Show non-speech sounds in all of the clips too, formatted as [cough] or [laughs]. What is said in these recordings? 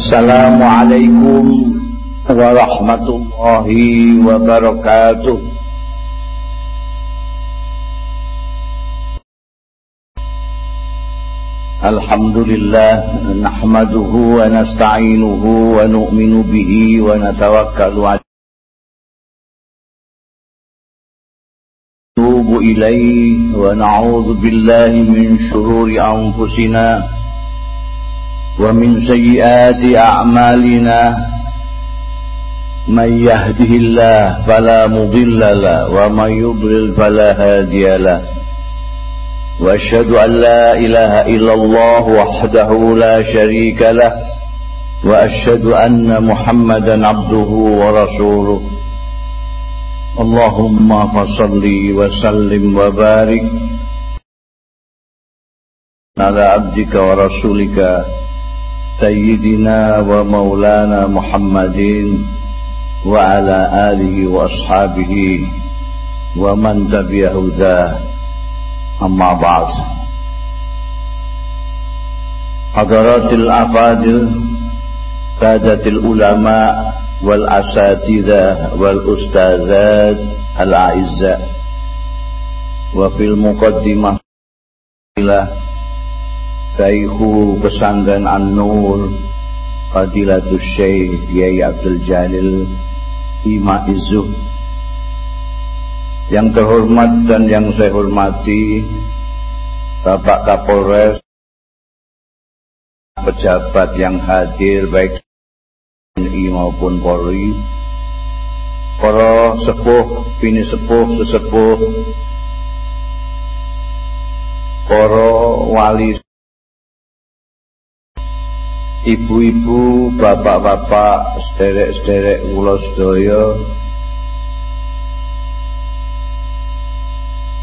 السلام عليكم ورحمة الله وبركاته. الحمد لله نحمده ونستعينه ونؤمن به ونتوكل عليه. ونتوب إليه ونعوذ بالله من شرور أنفسنا ومن سيئات أعمالنا من يهده الله فلا مضل له ومن يضلل فلا هادي له. وأشهد أن لا إله إلا الله وحده لا شريك له. وأشهد أن محمدا عبده ورسوله. اللهم فصل وسلم وبارك على عبدك ورسولك سيدنا ومولانا محمد وعلى آله وأصحابه ومن تبع هداه أما بعد. حضرات الأفاضل سادة العلماء والأساتذة والأستاذات الأعزاء. وفي المقدمة Syaihu Pesantren An-Nur Fadilatul Syekh Yai Abdul Jalil Ima Izuh Yang terhormat dan yang saya hormati Bapak Kapolres Pejabat yang hadir baik TNI maupun Polri Para sepuh, pini sepuh, sesepuh Para wali ibu-ibu, bapak-bapak, sederek-sederek kula sedaya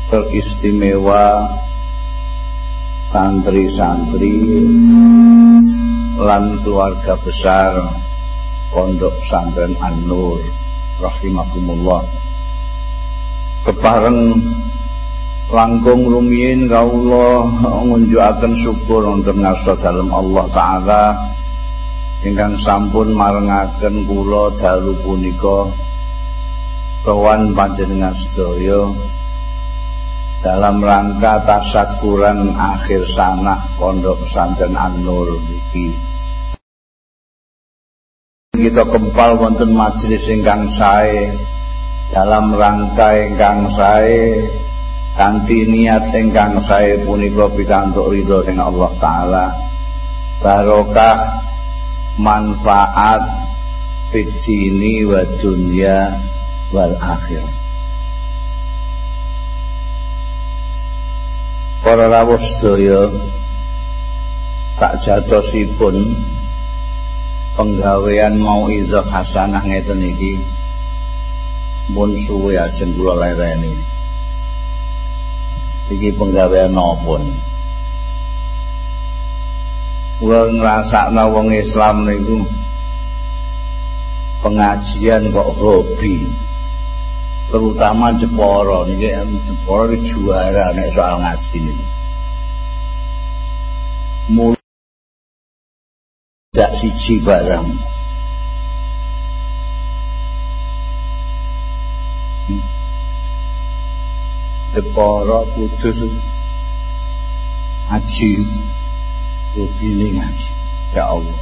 teristimewa santri-santri lan keluarga besar Pondok Pesantren An-Nur rahimakumullah. Kepareng langkung rumiyin kawula ngunjukaken syukur wonten ngarsa dalem Allah taala. Ingkang sampun marengaken kula dalu punika sowan panjenengan sedaya dalam rangka tasakuran akhir sana pondok pesantren An-Nur iki. Kita kempal wonten majelis ingkang sae dalam rangka ingkang sae kanthi niat ingkang sae punika pikantuk ridho sing Allah taala. Barokah manfaat fitini wa dunya wal akhir. Para rawuh sedaya tak jatosipun penggawean mau izah hasanah ngeten iki. Mun suwe ajeng kula lereni iki penggawean napa Kula ngrasakno wong Islam niku pengajian kok hobi. Terutama Jepara niki Jepara iki juara nek soal ngaji niku. Mul dak siji barang. Jepara kudus. Haji. Rupine ngaji ya Allah.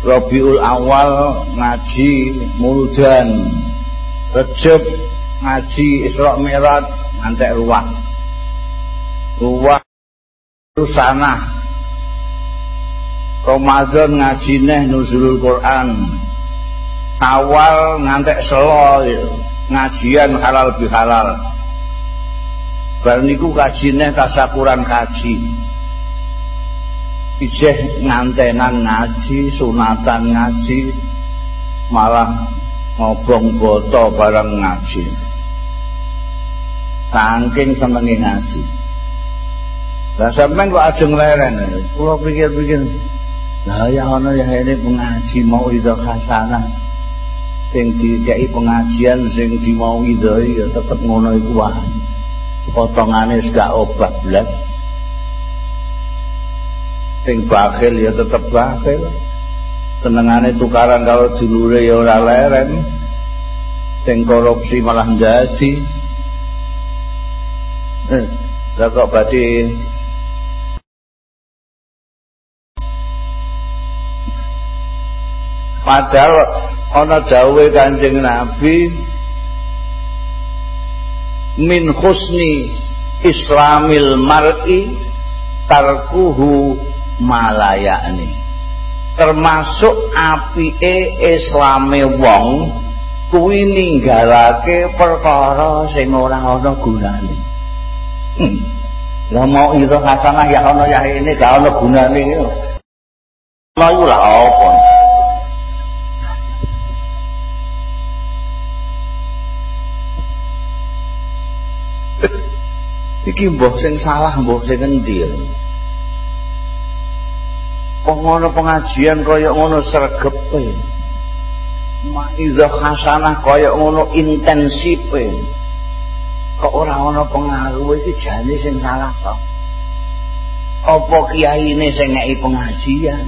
Rabiul Awal ngaji Muldan. Rejab ngaji Isra Mi'raj ngantek ruwah. Ruwah sana Ramadan ngaji neh nuzulul Quran. Awal ngantek selo ngajian halal bihalal. Bar niku kajine tasakuran kaji. Ijeh ngantenan ngaji sunatan ngaji malah ngobong boto bareng ngaji. Saking senengi ngaji. Lah sampean kok ajeng leren? Kula pikir-pikir lah ya ana ya ini pengaji mau itu hasanah sing dikai pengajian sing itu ya tetep ngono iku wae potongane gak obat blas. Sing bakhil ya tetep bakhil. Senengane tukaran kalau dulure ya ora leren. Sing korupsi malah jadi eh, kok badhe padahal ana dawuhe Kanjeng Nabi min husni islamil mar'i tarkuhu malayani termasuk apike islame wong kuwi ninggalake perkara sing ora ana gunane. Hmm. lah mau itu hasanah ya ana ya ini gak ana gunane. Mau lah apa iki mbah sing salah mbah sing endi? Ngono pengajian kaya ngono sregepe maizah hasanah kaya ngono intensife kok ora ana pengaruh? Iki jane sing salah to. Apa kiyaine sing ngeki pengajian?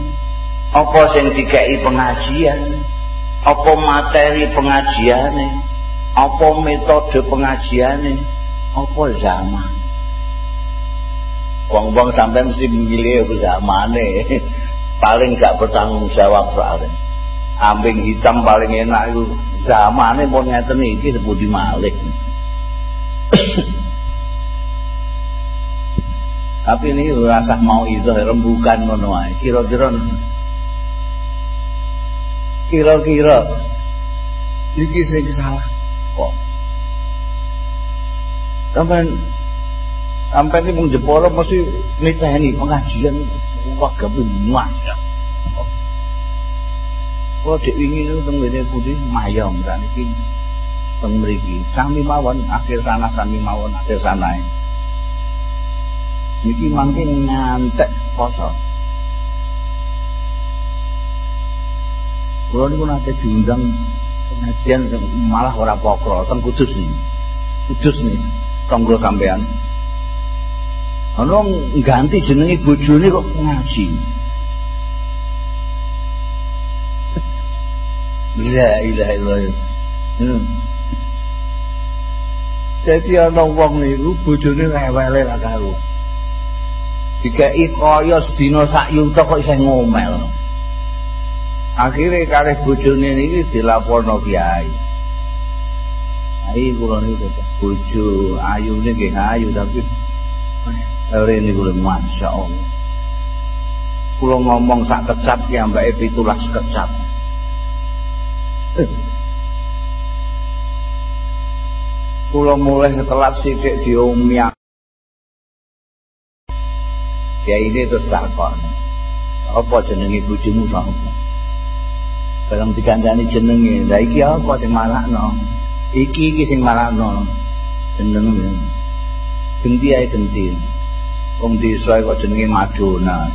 Apa sing dikeki pengajian? Apa materi pengajiane? Apa metode pengajiane? Apa zaman wong-wong sampean mesti milih zamane. [laughs] Paling gak bertanggung jawab soalnya ambing hitam paling enak itu. Zamane pun ngeten iki sebut di malik. [coughs] Tapi ini rasa mau itu rembukan ngono kira-kira kira-kira. Iki sing salah. Kok? Sampai sampai ini mung jeporo mesti niteni pengajian wah gawe ya. Kalau dek ini itu teng ngene putih mayom dan teng mriki sami mawon akhir sana sami mawon akhir sana niki mangke ngantek poso Kulo niku nate diundang pengajian malah ora pokro Kudus nih. Kudus nih, tonggo sampean. Ana ganti jenenge bojone kok ngaji La ilaha illallah. Hmm. Dadi ana wong niku bojone rewele ra karo. Dikeki kaya sedina sak yuta kok isih ngomel. Akhire kalih bojone niki dilaporno kiai. Ai kula niku bojo ayune nggih ayu tapi Rene kula masyaallah. Kula ngomong sak kecap ki ambake 17 kecap. Kula mulih telat sithik diomiak. Ya ini terus takon. Apa jenenge bojomu sapa? Kalau dikandani jenenge, la iki apa sing marakno? Iki iki sing marakno. Jenenge. Genti ae genti. Wong desa kok jenenge Madonna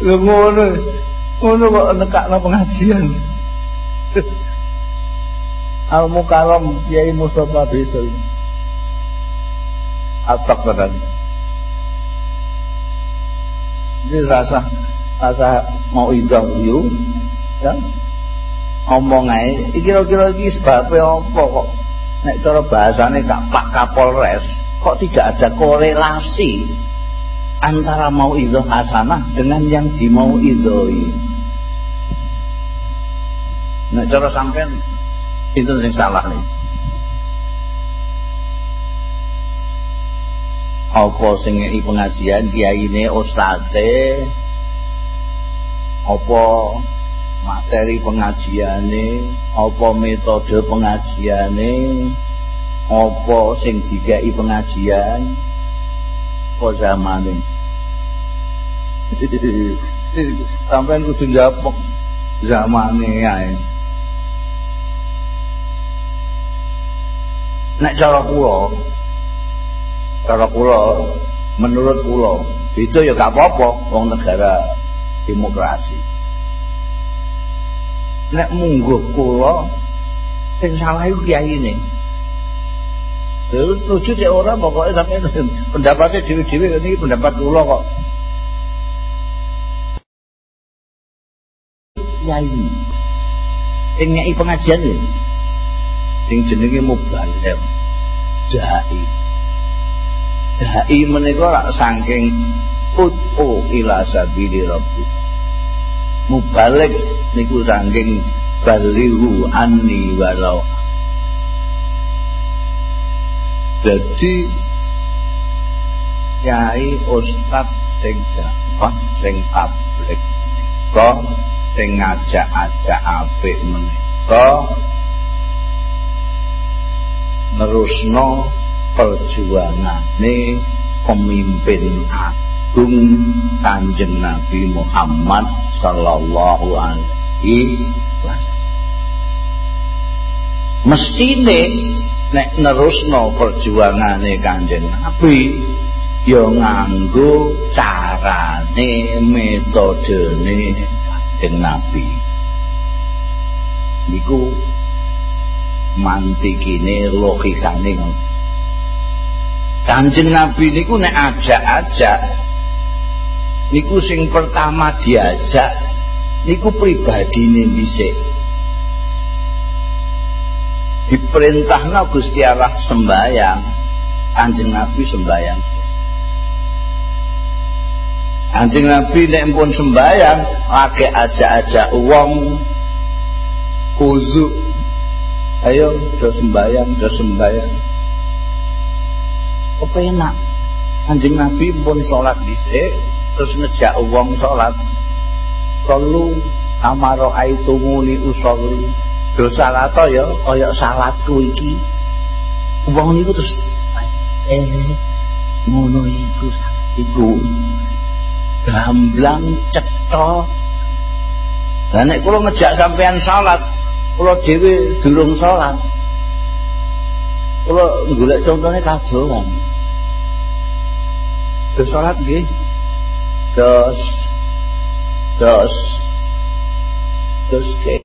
lho ngono ngono kok nekakno pengajian. [laughs] Al mukalam Kiai Mustafa Besel atak tenan ini rasa rasa mau yuk ya. Ngomong aja kira-kira ini sebabnya apa kok nek cara bahasane Kak Pak Kapolres kok tidak ada korelasi antara mau izoh hasanah dengan yang dimau izoi? Nek cara sampean itu yang salah nih. Apa sing ngeki pengajian kiyaine ustaze apa materi pengajiane apa metode pengajiane apa sing dikai pengajian apa zamane. [laughs] Sampean kudu njapok zamane ae. Nek cara kula cara kula menurut kula itu ya gak apa-apa wong negara demokrasi nek mungguh kula sing salah iku kiyaine Setuju cek orang pokoknya sampai [laughs] pendapatnya dewi-dewi ini pendapat kula kok. Yai. Sing nyai pengajian ya. Sing jenenge mubalir. Dai. Dai menika rak saking ut'u ila sabili rabbi. Mubalik niku saking balihu anni walau. Jadi kiai ustad sing dakwah sing tablik kok sing ngajak-ajak apik menika nerusno perjuangane pemimpin agung Kanjeng Nabi Muhammad sallallahu alaihi wasallam mestine nek nerusno perjuangane Kanjeng Nabi ya nganggo carane metodene Kanjeng Nabi. Niku mantikine logikane Kanjeng Nabi niku nek ajak-ajak niku sing pertama diajak niku pribadine dhisik. Diperintahna Gusti Allah sembayang Kanjeng Nabi sembayang Kanjeng Nabi nek pun sembayang lagi aja-aja uang kuzu ayo do sembayang do sembayang apa enak? Kanjeng Nabi pun sholat dhisik terus ngejak uang sholat kalau amaro aitumuni usolli do salato ya kaya salatku iki. Wong niku terus eh ngono iku iku. Gamblang cetha. Lah nek kula ngejak sampean salat kula dhewe durung salat. Kula golek contone kadoan do salat nggih. Dos dos dos ke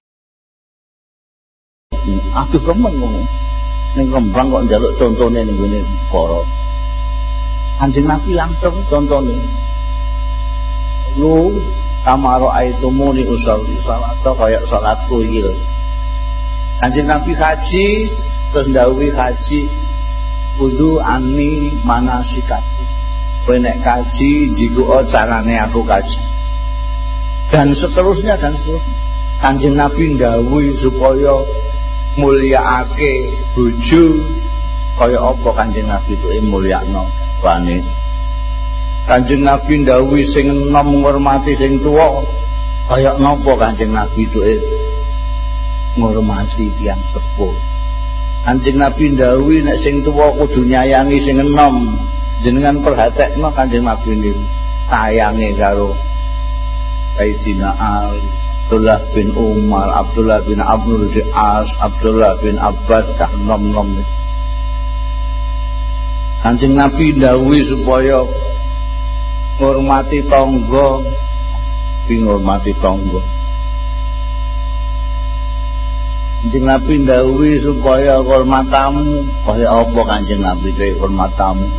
aduh kemen ngono ning kembang kok njaluk contone ning ngene para Kanjeng Nabi langsung contone. Lu kamaro aitumuni usolli salat kaya salatku iki lho. Kanjeng Nabi haji terus ndawuhi haji. Kudu ani manasikaku kowe nek kaji jigo carane aku kaji dan seterusnya dan seterusnya. Kanjeng Nabi ndawuhi supaya mulyaake bojo. Kaya apa Kanjeng Nabi itu mulyakno? Wane Kanjeng Nabi ndawuhi sing enom ngurmati sing tuwa. Kaya napa Kanjeng Nabi itu ngurmati tiyang sepuh? Kanjeng Nabi ndawuhi nek sing tuwa kudu nyayangi sing enom jenengan perhatekno Kanjeng Nabi niku sayange karo Sayyidina Ali Abdullah bin Umar, Abdullah bin Abdul As, Abdullah bin Abbas, dah nom-nom Kancing Nabi dawi supaya hormati tonggo, bin hormati tonggo. Kancing Nabi dawi supaya hormat tamu, kaya apa kancing Nabi dari hormat tamu?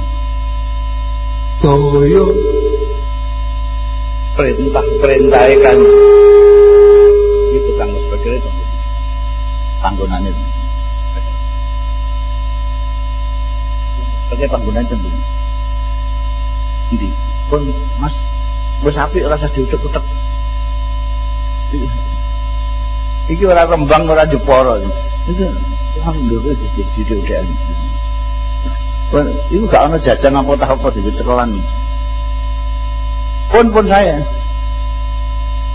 Toyo perintah-perintah kan tukang sepeda itu. Panggonannya. Pakai panggonan tentu. Ini pun mas wis apik rasa diutek-utek iki ora kembang ora jeporo itu alhamdulillah di udah itu gak ada jajan apa tak apa di cekelan pun pun saya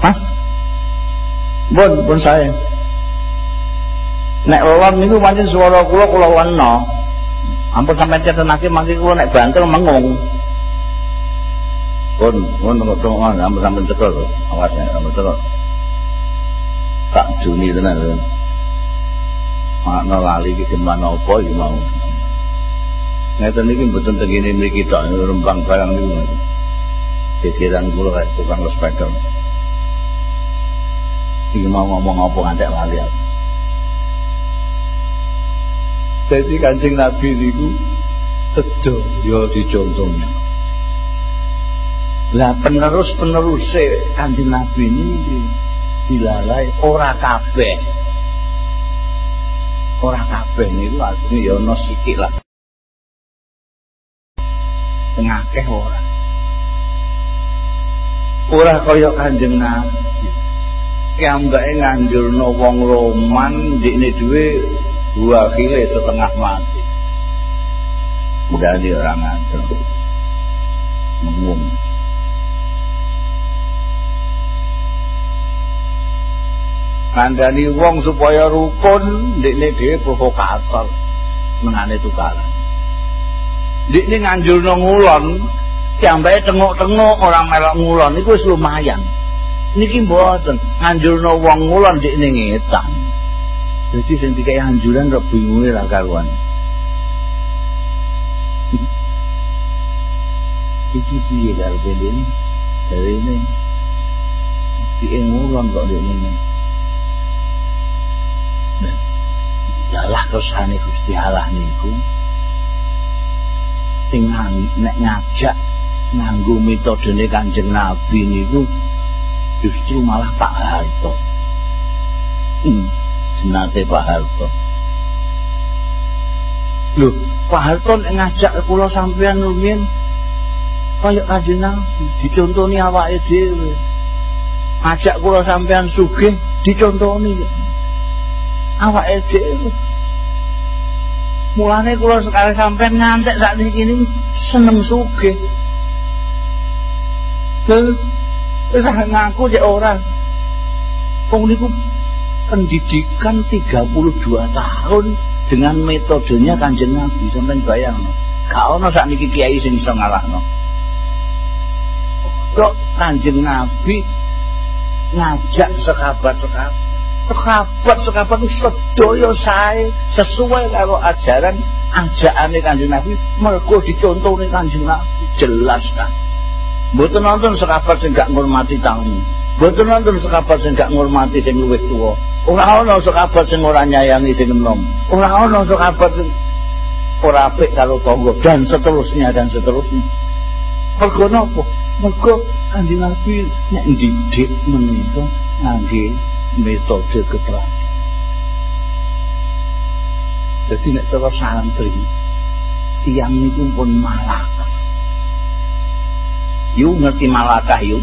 mas Pun pun saya. Nek lon niku pancen swara kula kula wena. Ampun sampeyan cetenake mangke kula nek bantel mengung. Pun pun dongan ampun sampeyan cekel awas ampun cekel. Tak juni tenan lho. Makna lali iki mana apa iki mau. Ngeten iki mboten tengene mriki tok rembang barang niku. Pikiran kula kayak tukang sepeda. Iki mau ngomong apa ngantek lali. Jadi kancing Nabi niku tedo ya dicontohnya. Lah penerus penerus kancing Nabi ini dilalai ora kabeh. Ora kabeh niku artine ya ana sithik lah. Tengakeh ora. Ora kaya Kanjeng Nabi. Kiambake nganjurno wong Roman ndikne duwe dua kile setengah mati. Jadi orang ada mengum. Kandani wong supaya rukun, ndekne dhewe provokator menane tukaran. Ndekne nganjurno ngulon, kiambake tengok-tengok orang melok ngulon iku wis lumayan. Niki mboten nganjurno wong ngulon ndekne ngetan. Jadi sing dikai anjuran kok bingunge ra karuan. [laughs] Iki piye karepe dene? Dari ini di ngulon kok dene. Dalah kersane Gusti Allah niku sing nek ngajak nganggo metodene Kanjeng Nabi niku justru malah Pak Harto. Hmm, jenate Pak Harto. Loh, Pak Harto ngajak kula sampean rumiyin kaya Kanjeng Nabi dicontoni awake dhewe. Ngajak kula sampean sugih dicontoni awake dhewe mulane kula sekali sampean ngantek sak niki seneng sugih terus ngaku cek orang wong niku pendidikan 32 tahun dengan metodenya kanjeng Nabi sampean bayang gak ono sak niki kiai sing iso ngalahno. Kok kanjeng Nabi ngajak sekabat-sekabat? Sekabat sekabat itu sedaya sae sesuai kalau ajaran ajakane Kanjeng Nabi mergo dicontoni Kanjeng Nabi. Jelas kan mboten nonton sekabat sing gak ngurmati tamu mboten nonton sekabat sing gak ngurmati sing luwih tuwa ora ana sekabat sing ora nyayangi sing enom ora ana sekabat sing ora apik karo tangga dan seterusnya dan seterusnya mergo napa mergo Kanjeng Nabi nek didik menika ngangge metode keterangan. Jadi nek cara santri tiang niku pun malakah. Yu ngerti malakah yu.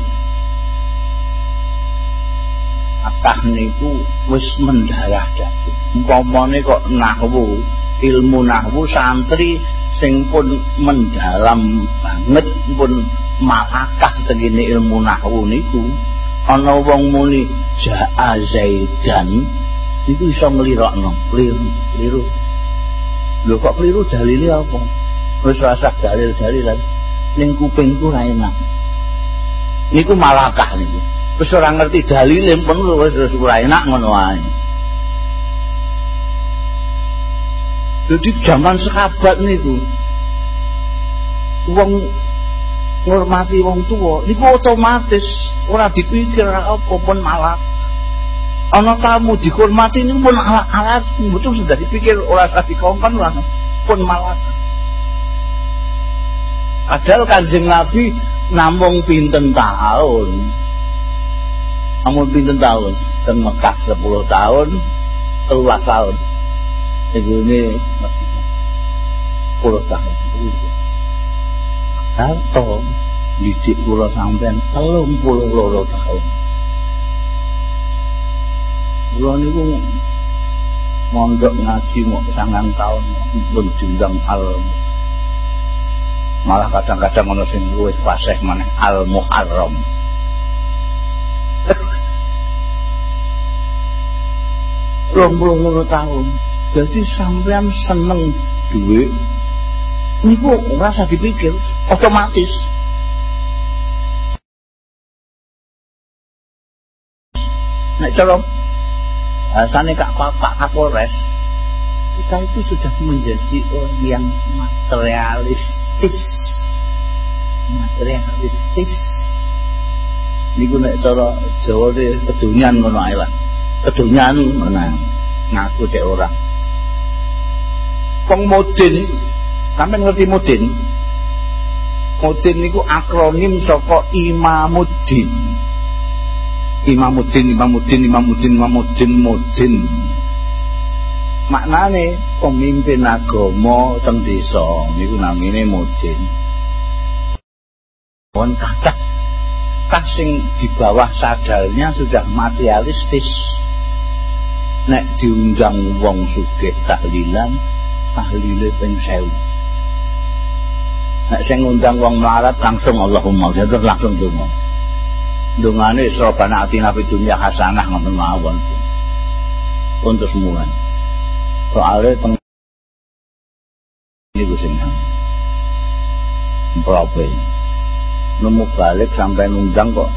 Akah niku wis mendarah daging. Umpamane kok nahwu, ilmu nahwu santri sing pun mendalam banget pun malakah tegene ilmu nahwu niku. Ana wong muni jaa zaidan iku iso nglirokno. Kliru kliru lho kok kliru dalile apa? Wis rasah dalil-dalilan ning kupingku ra enak. Niku malakah niku? Wis ora ngerti dalile pun wis ora enak ngono wae Jadi zaman sekabat niku wong ngurmati wong tua niku otomatis ora dipikir apa pun malah ana tamu dihormati niku pun alat-alat betul sudah dipikir ora usah dikongkon pun malah padahal kanjeng Nabi namung pinten tahun? Namun pinten tahun? Dan Mekah 10 tahun telulah tahun. Itu ini masih 10 tahun. Harto didik kula sampean 32 tahun. Kula niku mondok ngaji mau sangang tahun pun diundang al malah kadang-kadang ono sing luwih fasih maneh al muharram rong puluh tahun. Jadi sampean seneng duit niku rasa dipikir otomatis. Nek cara bahasane kak Pak Kapolres kita itu sudah menjadi orang yang materialistis materialistis niku nek cara Jawa de kedunyan ngono ae lah kedunyan ngono ngaku cek orang Wong mudin sampean ngerti mudin? Mudin niku akronim saka Imamuddin. Imamuddin, Imamuddin, Imamuddin, Imamuddin, Mudin. Maknane pemimpin agama teng desa niku namine mudin. Pun kata kah sing di bawah sadarnya sudah materialistis. Nek diundang wong sugih tahlilan, tahlile ping 1000. Nek sing ngundang wong melarat langsung Allahumma terus langsung donga. Dungane Rabbana atina fid dunya hasanah ngoten mawon. Untuk semua. Soalnya teng niku sing amplopé. Nemu balik sampai nundang kok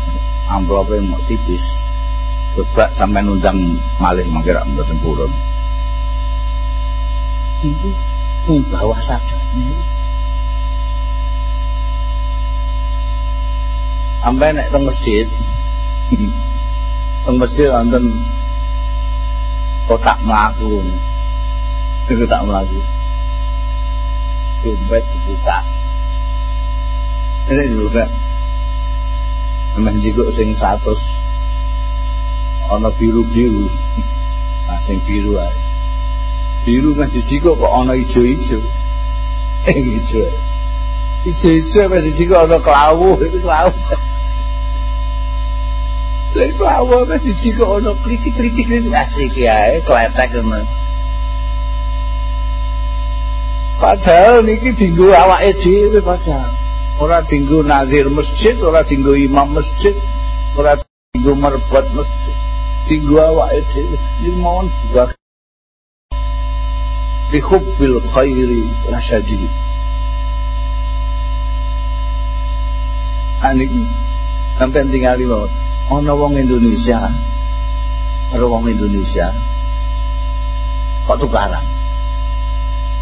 amplopé mau tipis. Coba sampai nundang malih mangke rak mboten purun. Itu ning bawah sadar Sampai nek teng masjid [laughs] teng masjid wonten kotak mlaku. Kotak mlaku. Dompet dibuka. Ini juga Memang juga sing satu ana biru-biru. Nah, sing biru ae. Biru kan dijiko kok ana ijo-ijo. Eh ijo. Ijo-ijo apa dijiko ana kelawu, [laughs] itu kelawu. Lha kelawu apa dijiko ana klicik-klicik asik ya, kletek ngono. Padahal niki dinggo awake dhewe padahal. Ora dinggo nazir masjid, ora dinggo imam masjid, ora dinggo merbat masjid. Dinggo awake dhewe. Iki mohon juga bihubbil khairi rasyadi. Aniki sampai tinggali mau. Ana wong Indonesia, karo wong Indonesia kok tukaran.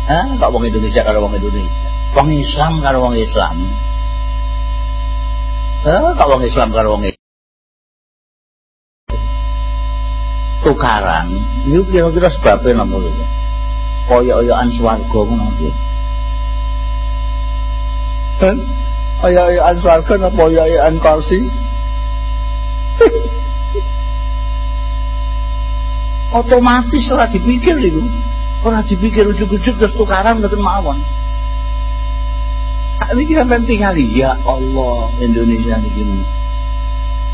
Hah? Kok wong Indonesia karo wong Indonesia? Wong Islam karo wong Islam. Hah? Kok wong Islam karo wong tukaran. Ini kira-kira sebabnya nomor itu. Koyok-koyokan swarga ngono iki. Kan? Koyok-koyokan swarga napa koyok-koyokan kursi? Otomatis ora dipikir itu. Ora dipikir ujuk-ujuk terus tukaran mboten mawon. Ini kita penting kali ya Allah Indonesia ini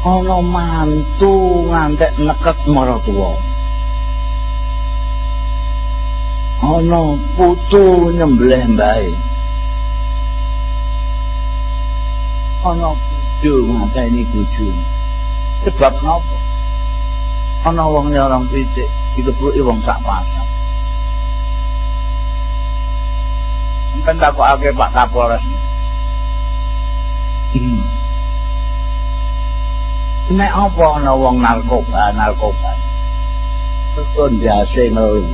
ana mantu ngantek neket maratuwa ana putu nyembelih mbae. Ana bojo nganteni bojo. Sebab napa? Ana wong orang pitik dikepruki wong sak pasar Sampai takokake Pak Kapolres. Hmm. Nek apa ana wong narkoba, narkoba. Kok ndase ngelu.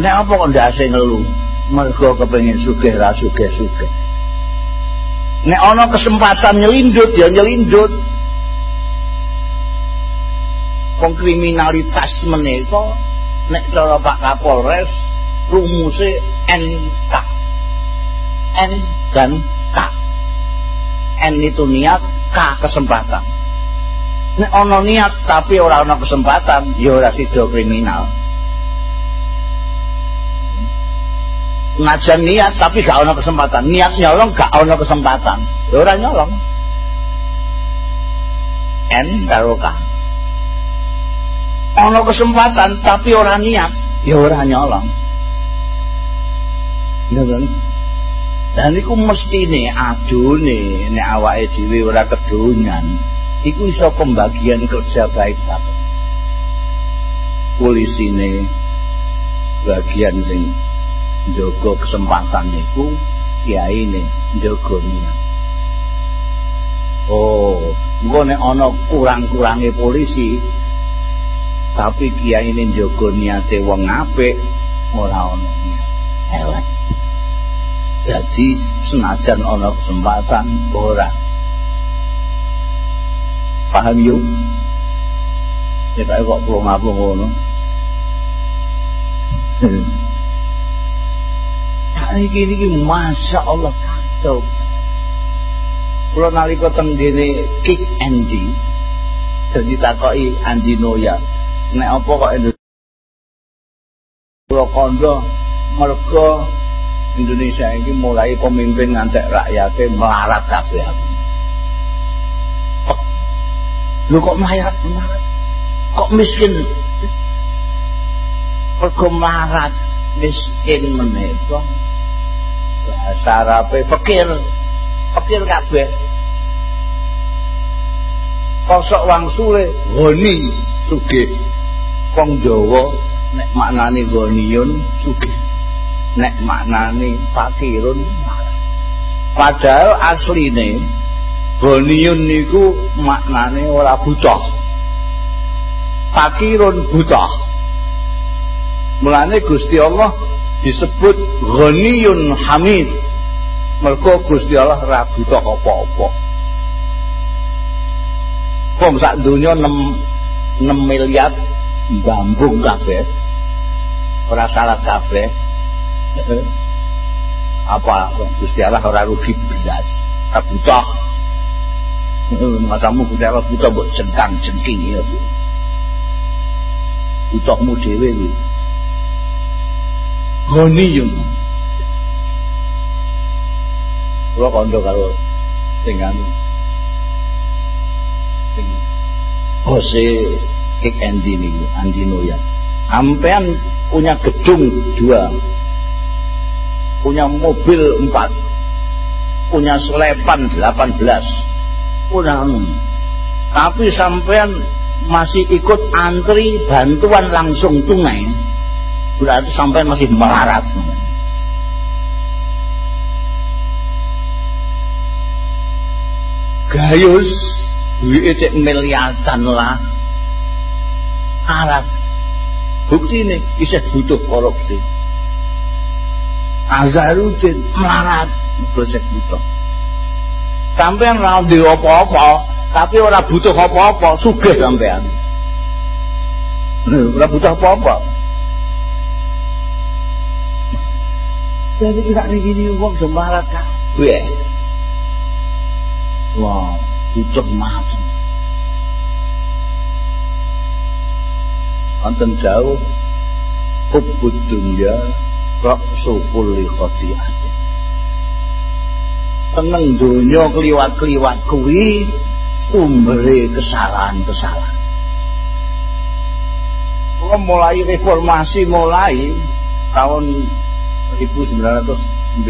Nek apa kok ndase ngelu? Mergo kepengin sugih ra sugih-sugih. Nek ana kesempatan nyelindut ya nyelindut. Kriminalitas menika nek cara Pak Kapolres rumuse NK. N dan K. N itu niat, K kesempatan. Nek ana niat tapi ora ana kesempatan, ya ora sida kriminal. Najan niat tapi gak ana kesempatan. Niat nyolong gak ana kesempatan. Ya ora nyolong. N karo K. Ana kesempatan tapi ora niat, ya ora nyolong. Kan? Dan iku mestine adune nek awake dhewe ora kedonyan, iku iso pembagian kerja baik banget. Polisine bagian sing njogo kesempatan niku kiyaine njogo niat. Oh, engko nek ana kurang-kurange polisi tapi kiyaine njogo niate wong apik ora ana niat elek. Jadi senajan ana kesempatan ora. Paham yuk? Ya kok kok plong apa ngono. Saiki niki Masya Allah kacau. Kula nalika teng dene Kick Andy. Dadi takoki Andi Noya. Nek apa kok Indonesia kula kandha merga Indonesia ini mulai pemimpin ngantek rakyatnya melarat kabeh aku. Lu kok melarat, melarat? Kok miskin? Mergo melarat, miskin menika. Bahasa Arabe fakir. Fakir kabeh. Kosok wangsule goni sugih. Wong Jawa nek maknane goniyun sugih. Nek maknane fakirun Padahal asline Goniyun niku maknane ora buta. Fakirun buta. Mulane Gusti Allah disebut Ghaniyun Hamid. Mergo Gusti Allah ora buta apa-apa. Wong sak donya 6 6 miliar bambung kabeh. Ora salah kabeh. Apa Gusti Allah ora rugi belas. Ora buta. masamu Gusti Allah buta mbok jengkang jengking ya. Butakmu dhewe kuwi. Ghaniyun. Kula kandha karo sing anu. Sing Jose Kik Andi niku, Andi Noya. Sampean punya gedung dua, punya mobil empat, punya selepan delapan belas, kurang. Tapi sampean masih ikut antri bantuan langsung tunai. Berarti sampean masih melarat. Gayus duit cek miliaran lah. Alat. Bukti ini bisa butuh korupsi Azharuddin melarat gosek butuh. Sampean ora ndek apa-apa tapi ora butuh apa-apa sugih sampean ora butuh apa-apa. Jadi kita ini gini uang sembarat kabeh wah butuh macam Anten jauh Hubbud dunya Raksu kulli khoti'atin teneng donya kliwat-kliwat kuwi sumbere kesalahan-kesalahan. Kula mulai reformasi mulai tahun 1998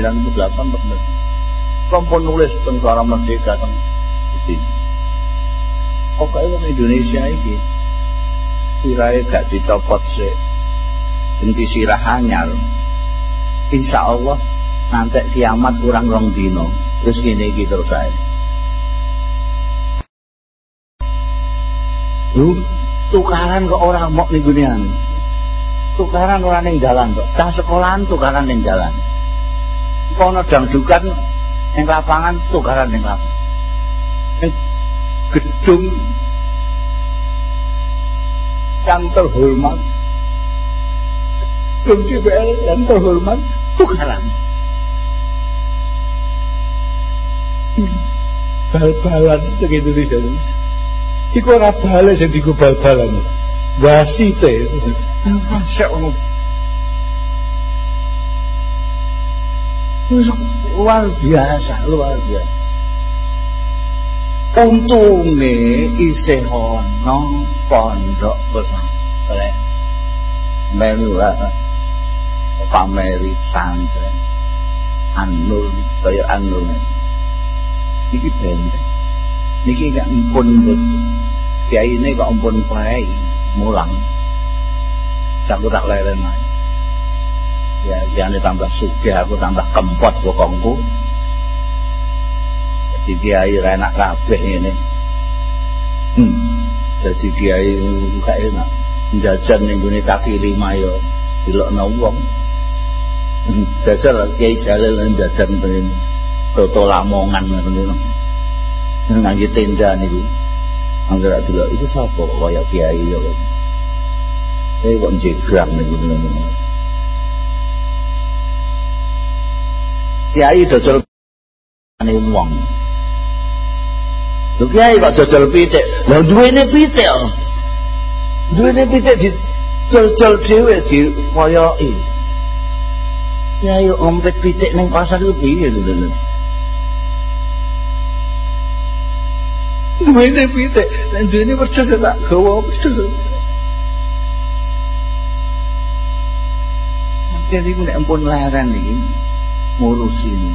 bener. Kompon nulis tentara merdeka teng Pokoknya wong Indonesia iki sirahe gak dicopot sik. Henti sirah anyar. Insya Allah nanti kiamat kurang rong dino terus gini gitu terus saya Lu tukaran ke orang mau nih dunia tukaran orang yang jalan kok. Cah sekolahan tukaran yang jalan kono dangdukan yang lapangan tukaran yang lapangan. Yang gedung. Yang terhormat. Gedung DPR yang terhormat tukaran bal-balan teng Indonesia. Iku ora bale sing diku bal-balan. Wasite masya Allah. Luar biasa luar biasa. Untungnya isih ono pondok pesantren. Melu lah pameri santren anul kaya anul. Niki benteng niki gak empun kiai ini gak empun kiai mulang. Aku tak leren lagi ya jangan ditambah suge aku tambah kempot bokongku. Jadi kiai enak kabeh ini hmm. jadi kiai gak enak. Jajan ning gone kaki lima yo dilokno wong jajan kiai jalan jajan ini. Toto lamongan ngono ngangge tenda niku anggere delok itu sapa kok kaya kiai ya Eh kok jegrang niku ngono kiai dodol ane wong. Lho kiai kok dodol pitik? Lha duwene pitik. Duwene pitik di jol-jol dhewe di koyoki kiai ompet pitik ning pasar ku piye lho duwene pitik lan duwene wedhus tak gawa wedhus Jadi gue ampun leren nih ngurusin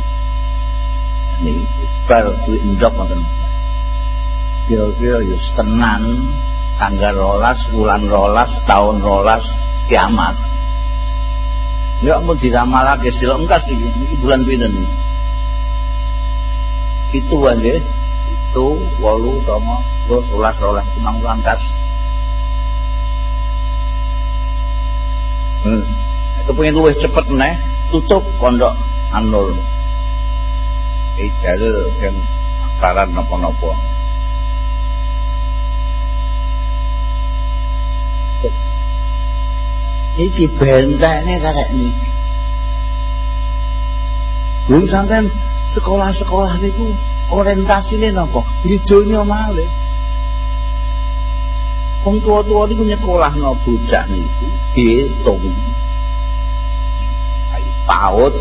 nih baru duit ndok ngoten. Kira-kira ya tenan tanggal rolas bulan rolas tahun rolas kiamat ya mau diramalake istilah engkas iki iki bulan pinten nih itu aja itu walu sama terus rolas rolas cuma langkas hmm. kepengin luwih cepet neh tutup pondok anul. Ijal kan saran napa-napa iki bentekne karek niki Wong sampean sekolah-sekolah niku orientasine napa? Di donya malih. Wong tua-tua niku nyekolahno bocah niku diitung. Ayo PAUD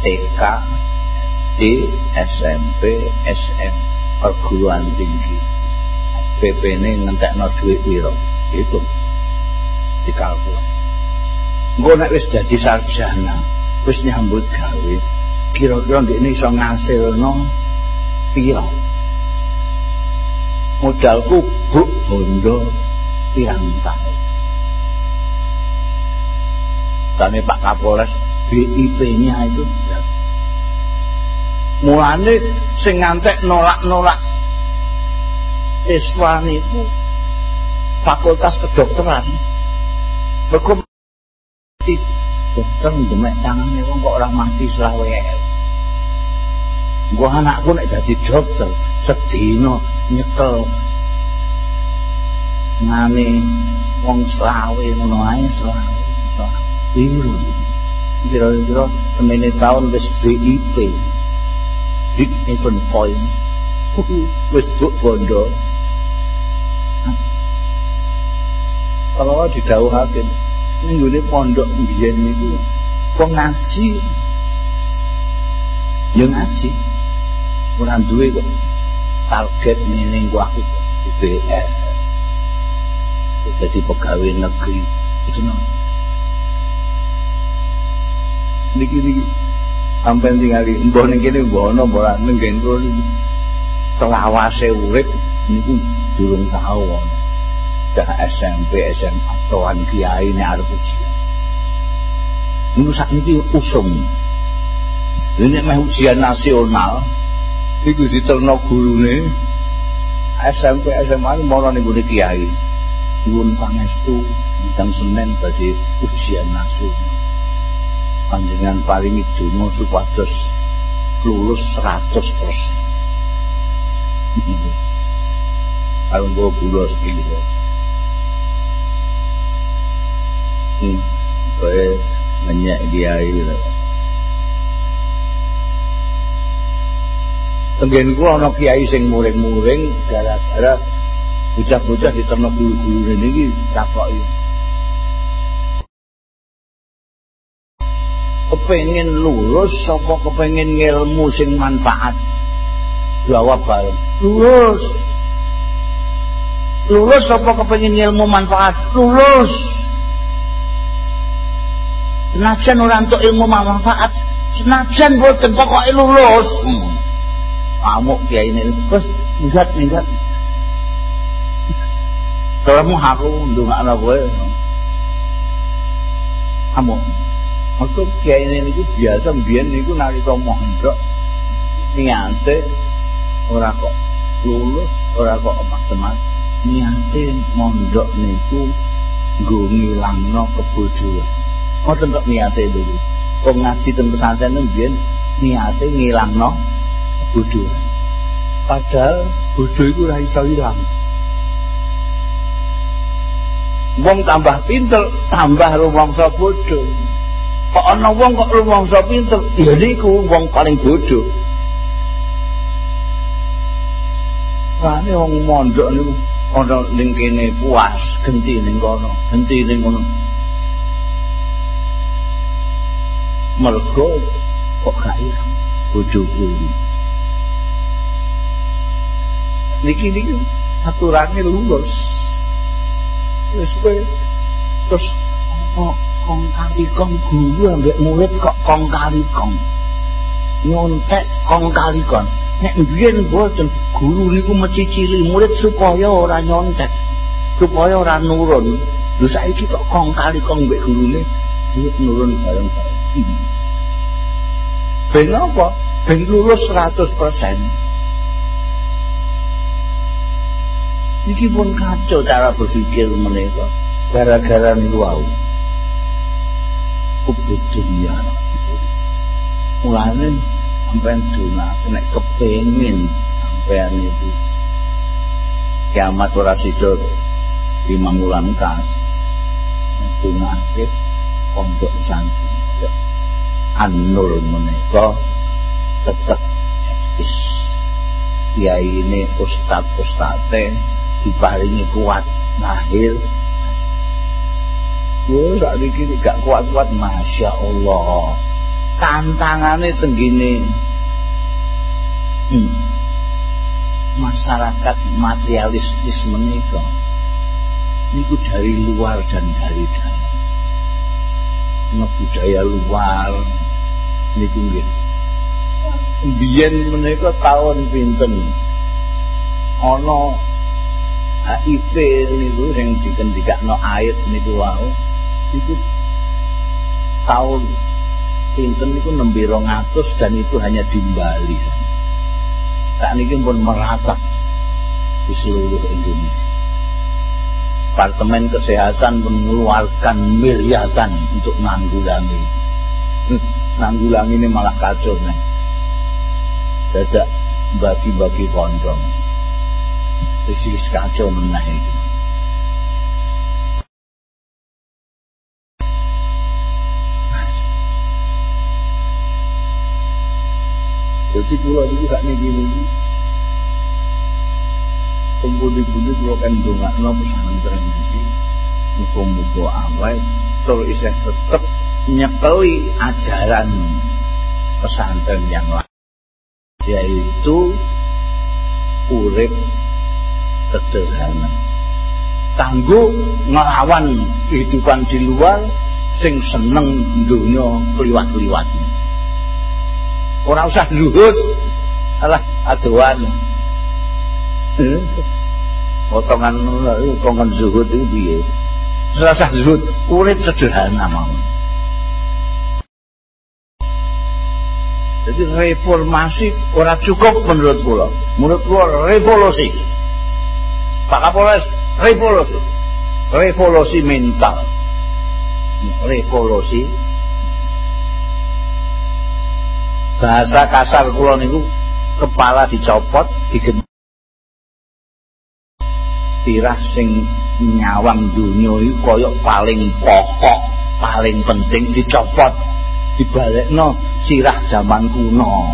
TK D SMP SM perguruan tinggi PP ini ngentekno duit piro itu dikalkulasi engko nek wis dadi sarjana wis nyambut gawe kira-kira ndek iso ngasilno piro modalku buk bondo pirang tahun Tane Pak Kapolres BIP-nya itu. Mulane sing ngantek nolak-nolak siswa niku fakultas kedokteran mergo dokter demek tangane wong kok ora mati selawe gua anakku nek jadi dokter sedina nyekel. Ngane wong selawe ngono ae selawe biru. Kira-kira semene tahun wis BIP big even point wis buk bondo kalau didhawuhake minggu ini pondok biyen niku kok ngaji. Ya ngaji. Ora duwe kok target ning aku BPR jadi pegawai negeri. Itu no. niki niki sampai tinggal di mbah ning kene mbah ana mbah ning kene. Selawase urip niku durung tau ana dah SMP SMA sowan kiai nek arep ujian niku sak niki usum ini meh ujian nasional. Iku diterno gurune SMP SMA marang ning kiai. Nyuwun pangestu dinten Senin badhe ujian nasional. Panjenengan paringi donga supados lulus 100%. Kalau gue gula sepiro. Hmm, gue banyak kiai gitu. Tenggen gua ana kiai sing muring-muring gara-gara bocah-bocah diterno guru-guru ini takoki. kepengin lulus apa kepengin ngilmu sing manfaat? Jawab bareng. Lulus lulus apa kepengin ilmu manfaat? Lulus senajan ora untuk ilmu manfaat senajan boten pokoke lulus hmm. kamu kiai ini terus minggat minggat. Kamu aku ndongakno kowe. Kamu Maka kiai ini itu biasa mbiyen niku nalika mondok niate ora kok lulus ora kok emas-emas niate mondok niku nggo ngilangno kebodohan. Ngoten kok niate dulu. Kok ngaji ten pesantren mbiyen niate ngilangno kebodohan. Padahal bodoh itu ora iso ilang. Wong tambah pinter, tambah rumangsa bodoh. kok ana wong kok rumangsa pinter ya niku wong paling bodoh Rane wong mondok niku ana ning kene puas genti ning kono genti ning kono mergo kok gak ilang? Bojoku niki niki aturannya lulus wis kowe terus kok kong kali kong guru ambek murid kok kong kali kong nyontek kong kali kong nek biyen boten guru niku mecicili murid supaya ora nyontek supaya ora nurun. Lho saiki kok kong kali kong mbek gurune nurun bareng-bareng ben apa? Ben lulus 100% iki pun kacau cara berpikir mereka gara-gara niku wau. Kubut dunia mulane sampai dunia nek kepengin sampean itu kiamat ora sida lima bulan kas. Dunia pondok santri anul menika tetep is ya ini ustad ustate diparingi kuat lahir Oh, gak dikit gak kuat-kuat Masya Allah. Tantangannya tenggine. Hmm. masyarakat materialistis menikah. Niku dari luar dan dari dalam. Budaya luar niku nggih biyen menika tahun pinten ana HIV niku sing dikendikakno ayat niku wau niku tahun pinten niku nembe 200 dan itu hanya di Bali. Tak niki pun merata di seluruh Indonesia. Departemen Kesehatan mengeluarkan miliaran untuk nanggulangi. Nanggulangi ini malah kacau nih. Dadak bagi-bagi kondom. Terus kacau menaik. Jadi pulau itu gak nih gini. Kumpul-kumpul pulau kan dongak no pesantren ini. Muka-muka awal. Terus iseh tetep nyekeli ajaran pesantren yang lain. Yaitu urip sederhana. Tangguh ngelawan kehidupan di luar sing seneng dunia keliwat-keliwatnya. ora usah luhut alah aduan potongan potongan zuhud itu piye ora zuhud urip sederhana mau jadi reformasi ora cukup menurut kula. Menurut kula revolusi. Pak Kapolres revolusi. Revolusi mental. Revolusi. Bahasa kasar kula niku kepala dicopot digen tirah sing nyawang dunia iki koyok paling pokok paling penting dicopot dibalekno sirah zaman kuno.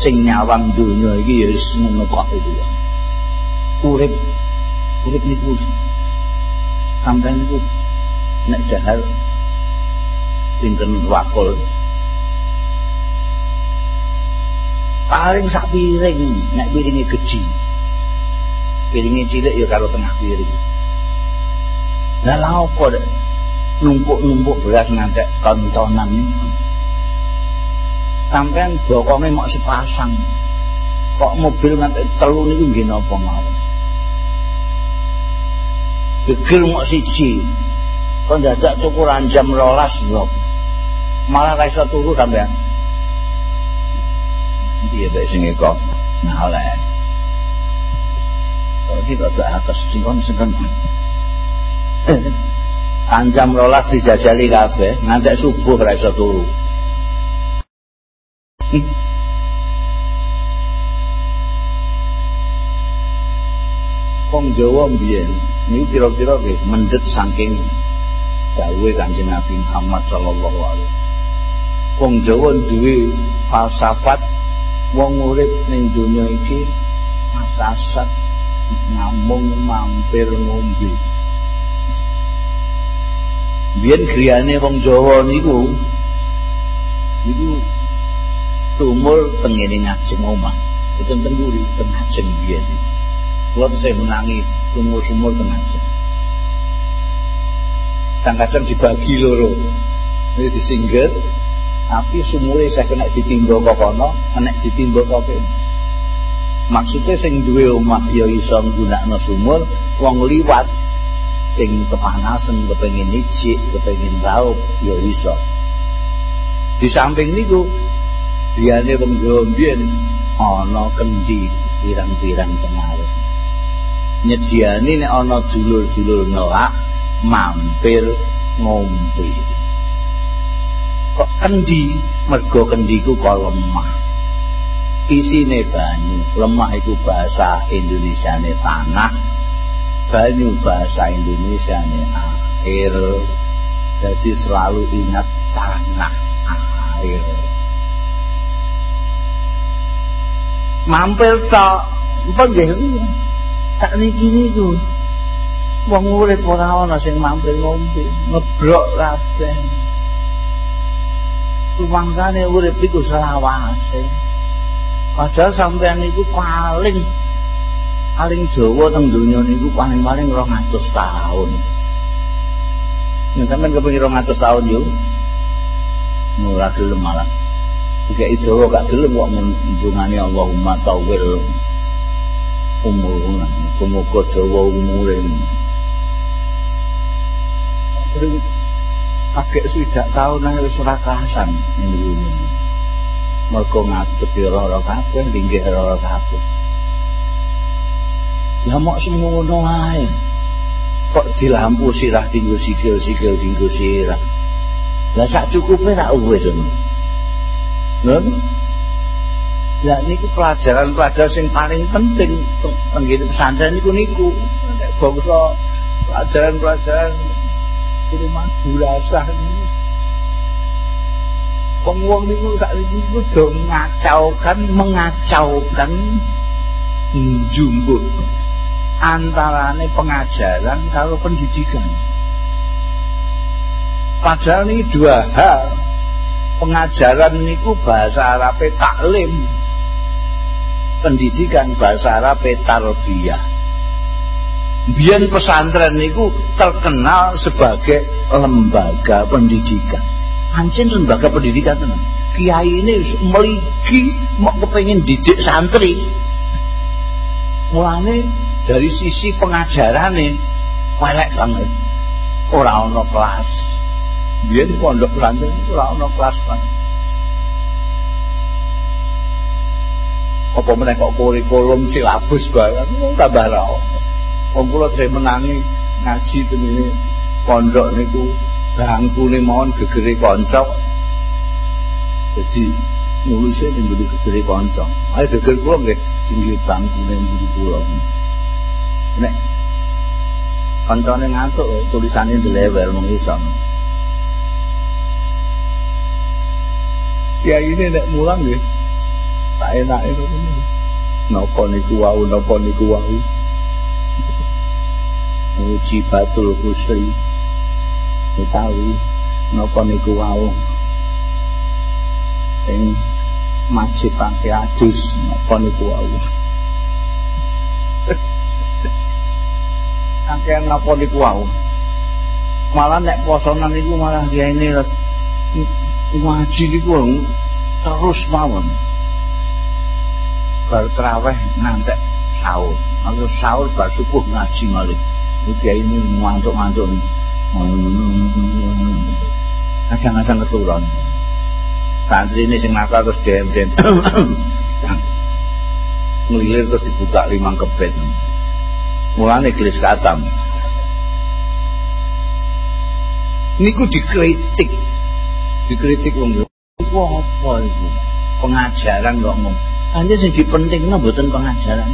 Sing nyawang dunia iki ya wis ngono kok itu urip urip niku. Sampeyan niku nek dahar pinten wakul? Paling sak piring nek piringe gedhi piringe cilik ya karo tengah piring. Lah lha opo numpuk-numpuk beras ngantek tontonan sampean bokonge mok sepasang. Kok mobil ngantek telu niku nggih napa mawon? Begil mok siji. Kok dadak tuku ranjam rolas lho malah ra iso turu sampean dia baik sing eko. Ngaleh kalau kita ke atas cingkon sengken anjam rolas dijajali kafe ngantek subuh ra iso turu Wong Jawa mbiyen niku kira-kira nggih mendet saking dawuhe Kanjeng Nabi Muhammad sallallahu alaihi wong Jawa duwe falsafat wong urip ning donya iki masasat namung mampir ngombe. Biyen griyane wong Jawa niku niku tumul tengene ngajeng omah itu tengguri tengajeng biyen. Kula saya menangi sumur-sumur tengajeng kadang-kadang dibagi loro. Ini disingget tapi sumure saya kena ditimba kok kono kena ditimba kok maksudnya sing duwe omah ya iso nggunakno sumur wong liwat sing kepanasan kepengin icik kepengin raup ya iso. Di samping niku liyane wong Jawa mbiyen ana kendi pirang-pirang tengarep nyediani nek ana dulur-dulur ngelak mampir ngombe. Kok kendi? Mergo kendiku kok lemah. Isine banyu lemah iku bahasa Indonesia ne tanah banyu bahasa Indonesia ne air. Jadi selalu ingat tanah air mampir tok apa nggih tak niki niku. Wong urip ora ana sing mampir ngombe ngebrok kabeh. Rumangsane urip iku selawase. Padahal sampean niku paling paling Jawa teng donya niku paling-paling 200 tahun. Nek sampean kepengin 200 tahun yo. Ora gelem malah Jika itu gak gelem kok mendungani Allahumma tawil umurna muga dawa umure. Agek swidak taun nang wis ora niku mergo ngadep ora kabeh linggih ora kabeh. Ya mok semono ae. Kok dilampu sirah tinggu sikil sikil tinggu sirah. Lah sak cukupe ra wis ngono Ya niku pelajaran-pelajaran sing paling penting tenggene pesantren niku niku. Bangsa pelajaran-pelajaran kudu maju niku. Wong niku sak niku do ngacaukan, mengacaukan jumbo antarane pengajaran karo pendidikan. Padahal ini dua hal. Pengajaran niku bahasa Arab taklim pendidikan bahasa Arab tarbiyah. Biar pesantren niku terkenal sebagai lembaga pendidikan. Hancin lembaga pendidikan tenan. Kiai ini meligi mau kepengen didik santri. Mulane dari sisi pengajaran nih, banget. Orang ono kelas. Biar pondok pesantren orang ono kelas banget. apa meneh kok kurikulum silabus banget tambah ra wong kula menangi ngaji tenene pondok niku bangkune mawon gegere kanca dadi nulisnya ning gede gegere kanca ayo geger kula nggih tinggi bangkune guru kula. Nek kancane ngantuk tulisane dilewer mung iso Ya ini nek mulang nggih. Tak enak itu. Nopo niku wau nopo niku wau? Uji batul kusri utawi nopo niku wau? Ing majib pangke adus nopo niku wau? Angkean nopo niku wau? Malah nek posonan niku malah dia ini ngaji niku terus mawon. Bar terawih ngantek sahur kalau sahur bar subuh ngaji malih. Iki ini ngantuk-ngantuk kadang-kadang keturun santri ini sing nakal terus dem-dem [coughs] ngilir terus dibuka limang kebet. Mulane gelis katam. Niku dikritik dikritik wong apa itu pengajaran kok ngomong. Hanya sing dipentingno mboten pengajaran.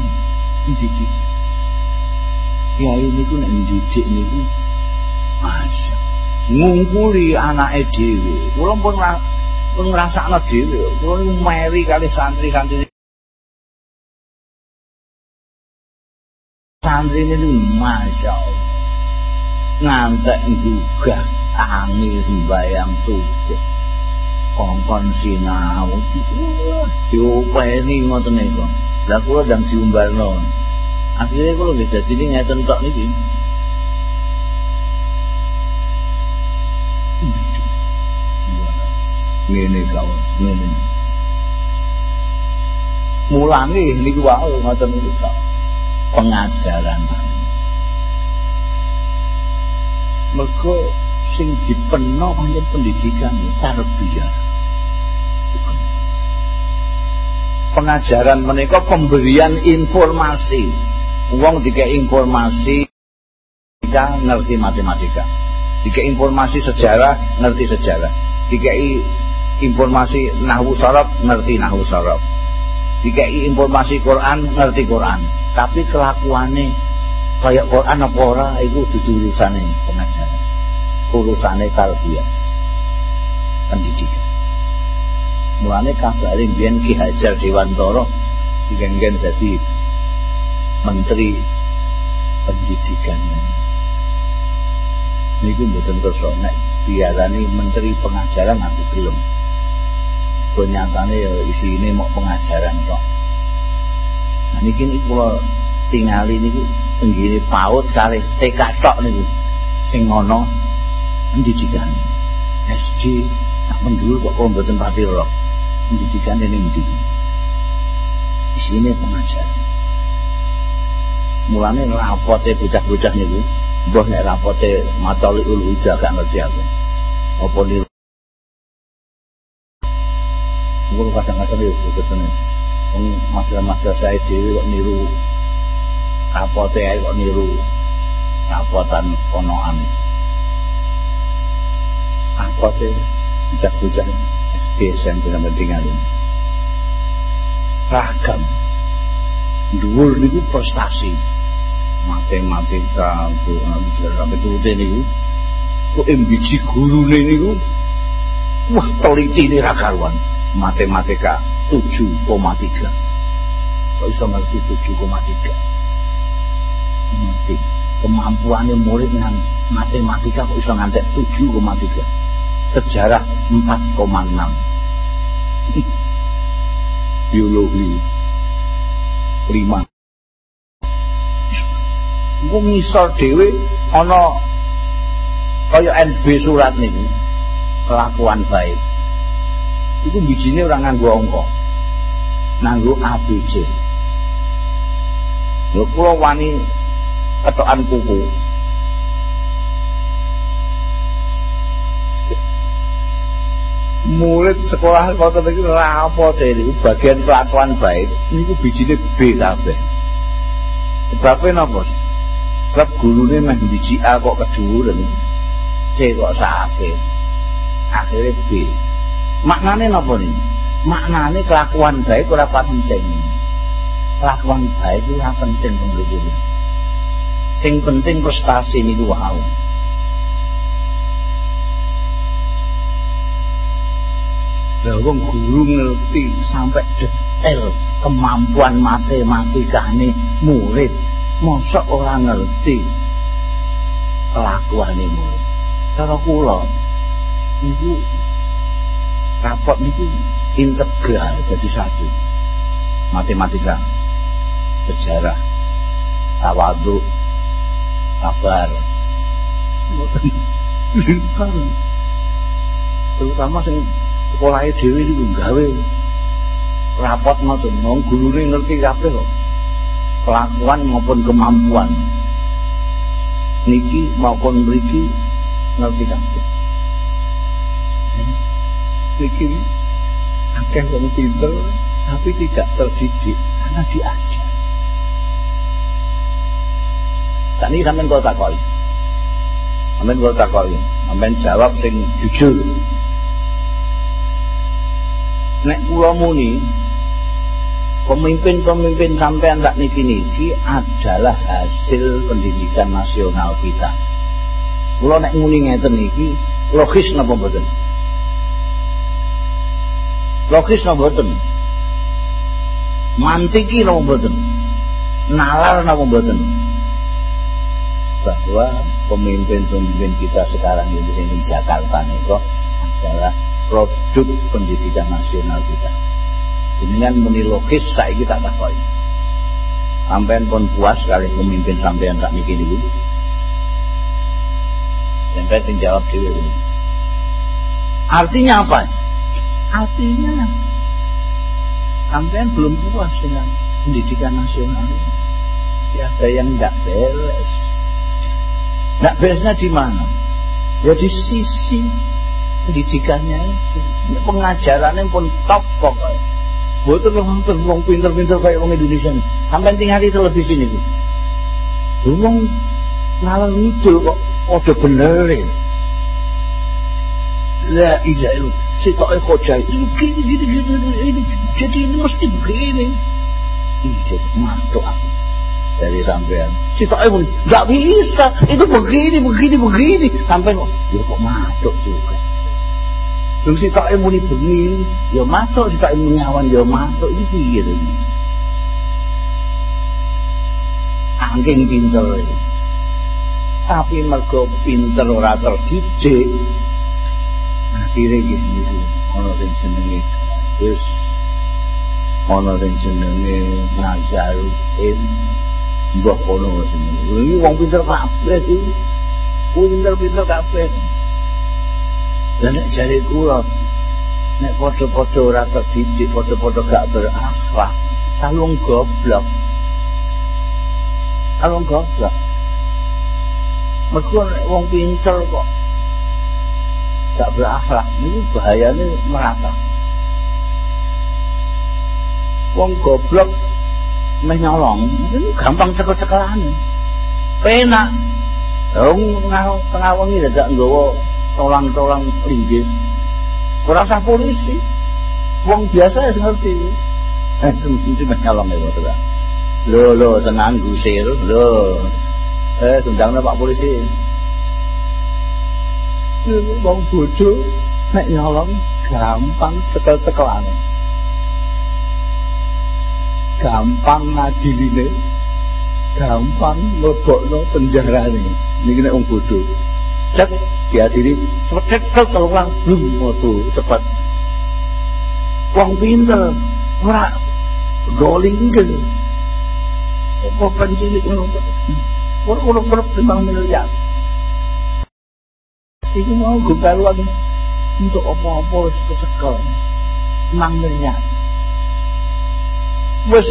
Didik kiai niku nek didik niku masya ngungkuli anake dhewe. Kula pun pun ngrasakno dhewe. Kula niku meri kali santri-santri. Santri ini masya Allah. Ngantek juga tangi sembayang subuh kongkon sinau. Diupeni ngoten niku. Lah kula jam diumbarno akhirnya kula nggih dadi ngeten tok niki. Ngene kawan ngene. Mulangi niku wae ngoten niku pengajaran. Mergo sing dipenno pancen pendidikan tarbiyah. Pengajaran menika pemberian informasi. Uang tiga informasi kita ngerti matematika. Tiga informasi sejarah ngerti sejarah. Tiga informasi nahwu sorab ngerti nahwu sorab tiga informasi Quran ngerti Quran. Tapi kelakuannya kayak Quran apa ora itu dudu urusane pengajaran urusane tarbiyah pendidikan mulane kabare biyen Ki Hajar Dewantara digenggen dadi menteri pendidikan. Niku mboten kersa nek diarani menteri pengajaran aku gelem. Kenyataannya ya isi mau pengajaran kok nah niki kula tingali niku tenggiri PAUD kali TK tok niku sing ngono pendidikan. SD sampun dulu kok kok mboten pati roh pendidikan ini di sini pengajaran mulane rapote bocah-bocah niku mbah nek rapote matoli ulu ida gak ngerti aku. Apa niru Mungkin kadang-kadang ya betul masalah-masalah saya dewi kok niru. Rapote kok niru. Rapotan ponoan rapote bujak-bujak SD SMP sampai tinggal ragam. Dhuwur niku prestasi. Matematika sampai turute niku. Kok embiji gurune niku? Wah teliti ini rakaruan matematika 7,3 kok bisa ngerti 7,3 ngerti kemampuannya murid dengan matematika kok bisa ngantek 7,3 sejarah 4,6 [laughs] biologi 5 gue ngisor dewe ono kaya NB surat nih kelakuan baik. Itu bijinya orang nganggo angka nganggo ABC lho kula wani ketokan kuku murid sekolah kota iki rapote iki bagian kelakuan baik niku bijine B kabeh. Sebabe napa? Sebab gurune meh biji A kok keduren C kok sate akhirnya B. Maknane napa nih maknane kelakuan baik ora penting. Kelakuan baik itu penting pembelajaran sing penting prestasi niku wau wong guru ngerti sampai detail kemampuan matematikane murid. Mosok ora ngerti kelakuane murid. Cara kula niku rapot niku integral jadi satu. Matematika, sejarah, tawadhu, sabar terutama sing sekolahnya dewi itu gawe rapot ngoten wong gurune ngerti kabeh kok kelakuan maupun kemampuan niki maupun mriki ngerti kabeh niki akeh wong pinter tapi tidak terdidik karena diajar Tak ini sampean kau takoi. Sampean kau takoi. Sampean jawab sing jujur. Nek kula muni pemimpin-pemimpin sampean tak niki-niki adalah hasil pendidikan nasional kita. Kula nek muni ngeten niki logis napa mboten? Logis napa mboten? Mantiki napa mboten? Nalar napa mboten? Bahwa pemimpin-pemimpin kita sekarang ini di Jakarta nih kok adalah produk pendidikan nasional kita. Dengan menilogis saya kita takoki. Sampean pun puas kali pemimpin sampean tak mikir itu. Sampai sing jawab dhewe. Artinya apa? Artinya sampean belum puas dengan pendidikan nasional ini. Ya, ada yang tidak beres. Tidak beresnya di mana? Ya di sisi pendidikannya itu. Pengajarannya pun top pokoknya. Betul wonten wong pinter-pinter kayak wong Indonesia. Sampai tinggal di televisi ini. Wong ngalor ngidul kok ada bener ya. La illallah. Si tak khoja ini begini gini gini ini jadi ini mesti begini. Ini jadi mantuk aku dari sampean. Si tak pun nggak bisa. Itu begini begini begini sampai kok ya kok mantuk juga. Terus si muni bengi, ya matuk, si muni awan ya matuk, itu to iki. Angking pinter. Tapi mergo pinter ora terdidik. Akhire iki niku ana sing jenenge terus ana sing jenenge Nazaruddin. Mbah kono jenenge. Iki wong pinter kabeh iki. Pinter-pinter kabeh. Dan nek jare kula nek padha-padha ora terdidik, padha-padha gak berakhlak, kalung goblok. Kalung goblok. Mergo nek wong pinter kok gak berakhlak, ini bahayane merata. Wong goblok meh nyolong, itu gampang cekel-cekelan. Penak. Wong tengah wengi dadak nggawa tolang-tolang linggis. Ora usah polisi. Wong biasa ya ngerti. Eh, itu menyolong ya, Pak. Lho, lho, tenang gusir, lho. Eh, sundangnya Pak Polisi. Wong bodoh, nek nyolong gampang cekel-cekelan. Gampang ngadiline. Gampang mlebokno penjarane. Niki nek wong bodoh. Cek diadili cepet cepet keluar belum moto cepat. Wong pinter ora goling ke apa pencilik ngono? Ora ora ora limang miliar. Itu mau gugaruan untuk apa-apa wis kecekel. 6 miliar. Wis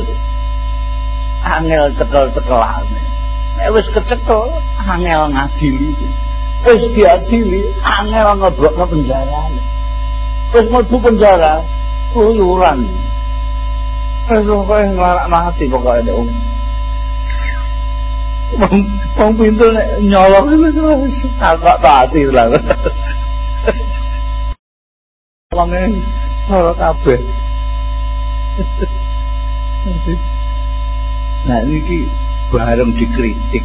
angel cekel-cekelan nek wis kecekel angel ngadili wis diadili angel ngeblokno penjara. Wis mlebu penjara keluyuran. Wis kowe nglarak mati pokoke nek wong. Wong pintu nyolong wis tak hati lah. Wonge ora kabeh. Nah ini bareng dikritik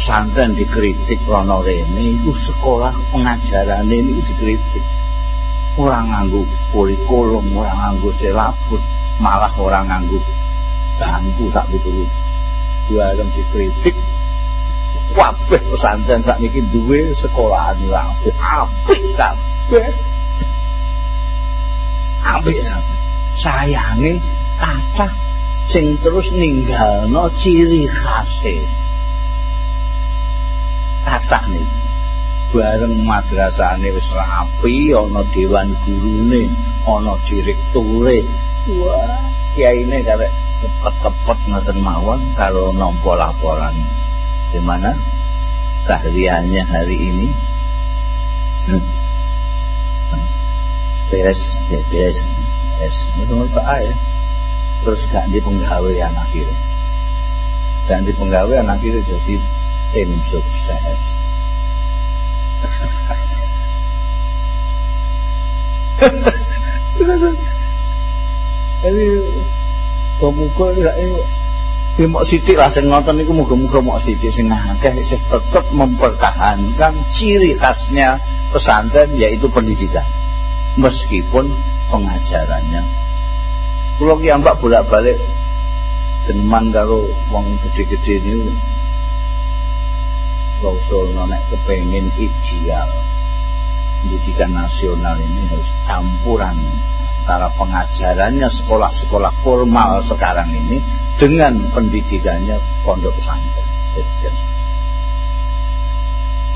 pesantren dikritik rono rene iku sekolah pengajarane niku dikritik. Orang nganggo kurikulum orang nganggo selaput malah orang nganggu bangku sak dulu dua jam dikritik. Kabeh pesantren sakniki duwe sekolah ini apik. Wabih wabih sayange sayangi sing terus ninggalno ciri khasih kathah niki bareng madrasahne wis rapi ana dewan gurune ana direkture. Wah kiyaine karek cepet-cepet ngoten mawon karo nampa laporan. Gimana tahliahnya hari ini. Hmm. beres ya, beres. Beres. Menurut ya terus di penggawean akhirnya di penggawean akhirnya jadi tim sukses. Jadi muga ini Ya mok sithik lah sing ngoten niku muga-muga mok sithik sing akeh sing tetep mempertahankan ciri khasnya pesantren yaitu pendidikan. meskipun pengajarannya kula ki ambak bolak-balik deneman karo wong gede-gede niku klausul nek kepengin ideal pendidikan nasional ini harus campuran antara pengajarannya sekolah-sekolah formal sekarang ini dengan pendidikannya pondok pesantren.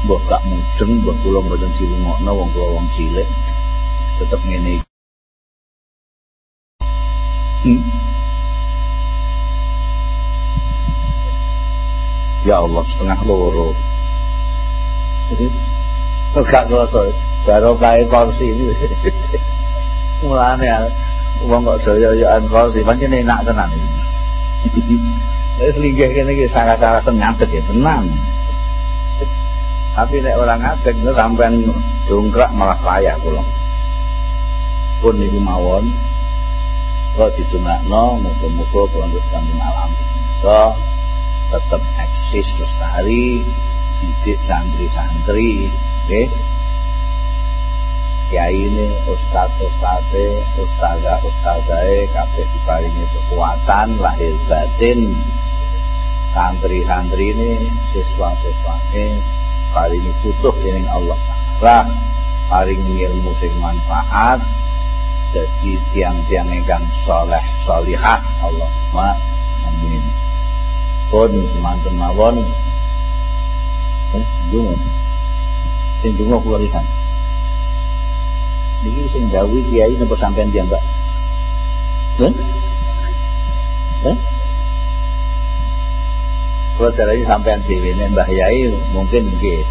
Mbok gak mudeng, mbok kula mboten dirungokno wong kula wong cilik. Tetep ngene. Hmm? Ya Allah setengah loro. Gak kerasa baru kae ini. Mulane wong kok jaya-jayaan kursi pancen enak tenan. Wis linggih kene iki salah-salah ngadeg ya tenang. Tapi nek orang ngadeg sampean dongkrak malah payah kula. Pun niku mawon kok ditungakno muga-muga pondok kanjeng alam. So tetap eksis lestari didik santri-santri nggih. Kiai ini ustad ustade ustazah ustazae kabeh diparingi kekuatan lahir batin. Santri-santri ini siswa-siswa ini butuh ini Allah Ta'ala paringi ilmu sing manfaat jadi tiang-tiang ingkang soleh solihah. Allahumma amin. Pun semanten mawon eh dungo sing dungo kula lihat niki sing gawe kiai napa sampean dia mbak eh eh kalau caranya sampean dhewe nek Mbah Yai mungkin nggih.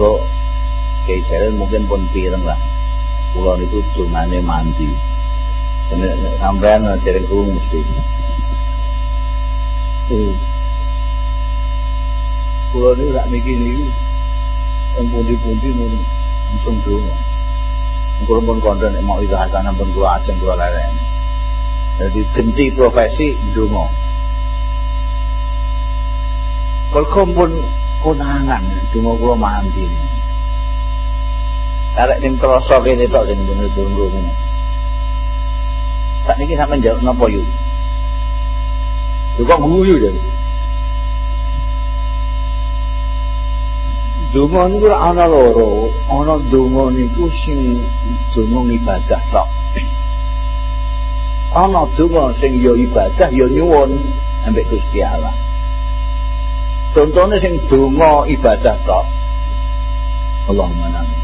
Kok Kiai Jalen mungkin pun pireng lah. Kula niku dungane mandi. Sampean dereng krungu mesti. Hmm. Kula niku sak niki niki teng pundi-pundi mun langsung donga. Kula pun nek mau ida hasanah pun kula ajeng kula leren. Jadi genti profesi donga. Kula pun konangan donga kula mandi. Karek ning krasa kene tok sing bener donga. Tak niki sampean jawab napa yuk? Kok guyu ya? Donga niku ana loro, ana donga niku sing donga ibadah tok. Ana sing ya ibadah ya nyuwun ambek Gusti Allah. Contohnya sing donga ibadah tok. Allahumma amin.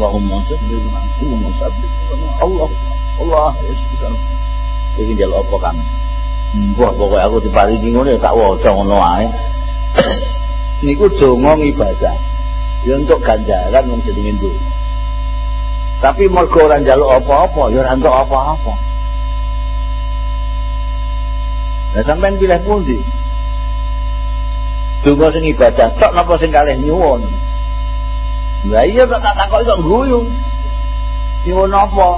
Allahumma salli Allahumma salli Allah Allah Iki njaluk apa kan? Mbah pokoke aku diparingi ngono ya tak waca ngono ae. [coughs] Niku donga ibadah. Ya untuk ganjaran wong jenenge ndonga. Tapi mergo ora njaluk apa-apa ya ora entuk apa-apa. Lah sampean pilih pundi? Donga sing ibadah tok napa sing kalih nyuwun? Lah iya kok tak takoki kok guyu. Nyuwun apa?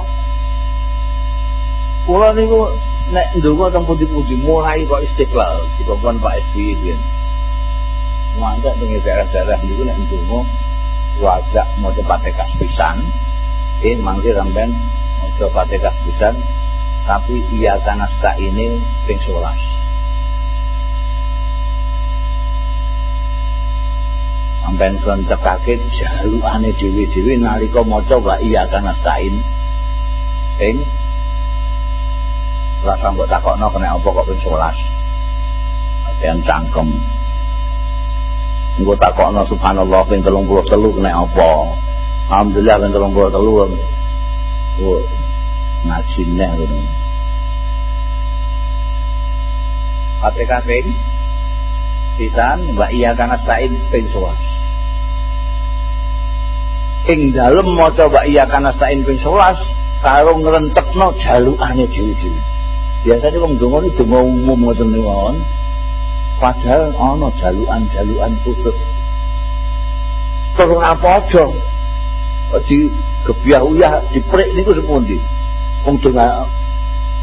Kula niku nek ndonga teng pundi-pundi mulai kok istiqlal dikongkon Pak SBY. Mangkat teng daerah-daerah niku nek wajak maca patekas pisan. Eh mangke sampean maca patekas pisan tapi iya kanasta ini ping 11. Sampeyan kon tekake jalukane dhewe-dhewe nalika maca wa iya kanastain ping rasa mbok takokno kena apa kok ping 11 Aten cangkem Engko takokno subhanallah ping 33 kena apa? Alhamdulillah ping 33 Oh ngaji neh ngono. Fatihah ping pisan wa iya kana sain ping 11 ing dalem maca wa iya kana sain ping 11 karo ngrentekno jalukane dhewe-dhewe. Biasanya wong donga iki donga umum ngoten mawon padahal ana jalukan-jalukan khusus. Turun apa aja? Di gebiah uyah diprik niku sepundi wong donga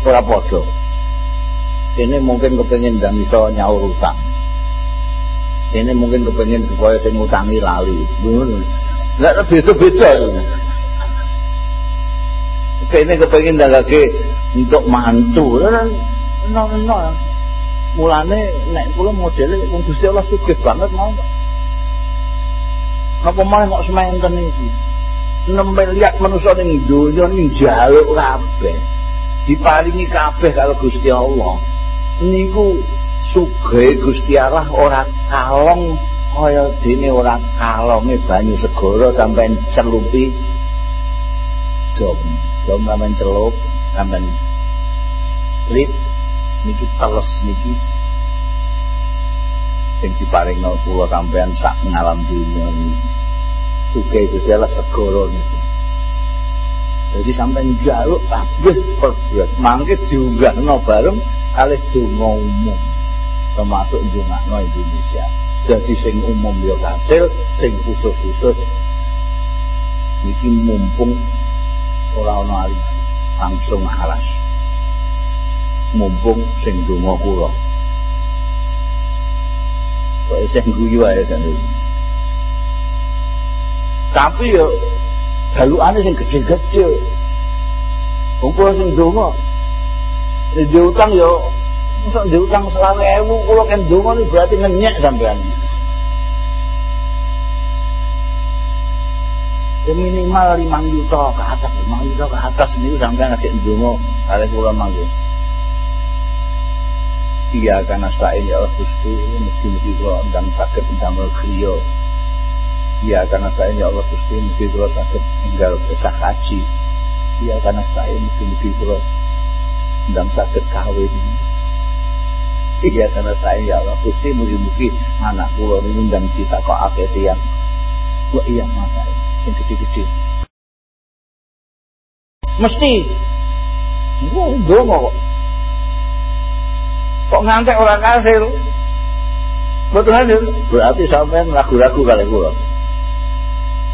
ora padha. Ini mungkin kepengin ndang iso nyaur utang. Ini mungkin kepengin supaya sing ngutangi lali. Lha beda-beda. Kene kepengin dagake untuk mantu. No Mulane nek kula modele wong Gusti Allah sugih banget mau. Napa malah kok sementen iki? 6 miliar manusa ning donya ning jaluk kabeh. Diparingi kabeh karo Gusti Allah. Niku sugih Gusti Allah ora kalong kaya dene ora kalonge banyu segara sampean celupi dom dom sampean celup sampean lip niki teles niki. Sing diparingno kula sampean sak ngalam dunya suke Gusti Allah segara niki. Jadi sampean jaluk kabeh perbuat mangke diunggahno bareng kalih donga umum termasuk ndongakno Indonesia. Jadi sing umum ya kasil sing khusus-khusus iki mumpung ora ana alim langsung alas mumpung sing donga kula kok sing guyu ae kan tapi yo dalukane sing gede-gede kula sing donga diutang yo Masa diutang selawe ewu, kalau kan dongo ini berarti ngenyek sampean. Ya minimal lima juta ke atas, lima juta ke atas ini sampean ngasih dongo, kali kula mangga. Iya karena saya ya Allah Gusti mesti-mesti kula ndang saged ndamel kriya. Iya karena saya ya Allah Gusti mesti kula saged tinggal kesah haji. Iya karena saya mesti-mesti kula ndang saged kawin. Iya karena saya ya Allah Gusti mugi-mugi anak kula ini ditakokake tiyang. Kok iya masa yang gede-gede. Mesti. Wah, ndonga kok. Kok ngantek orang kasil? Betul hasil. Berarti sampean ragu-ragu kali kula.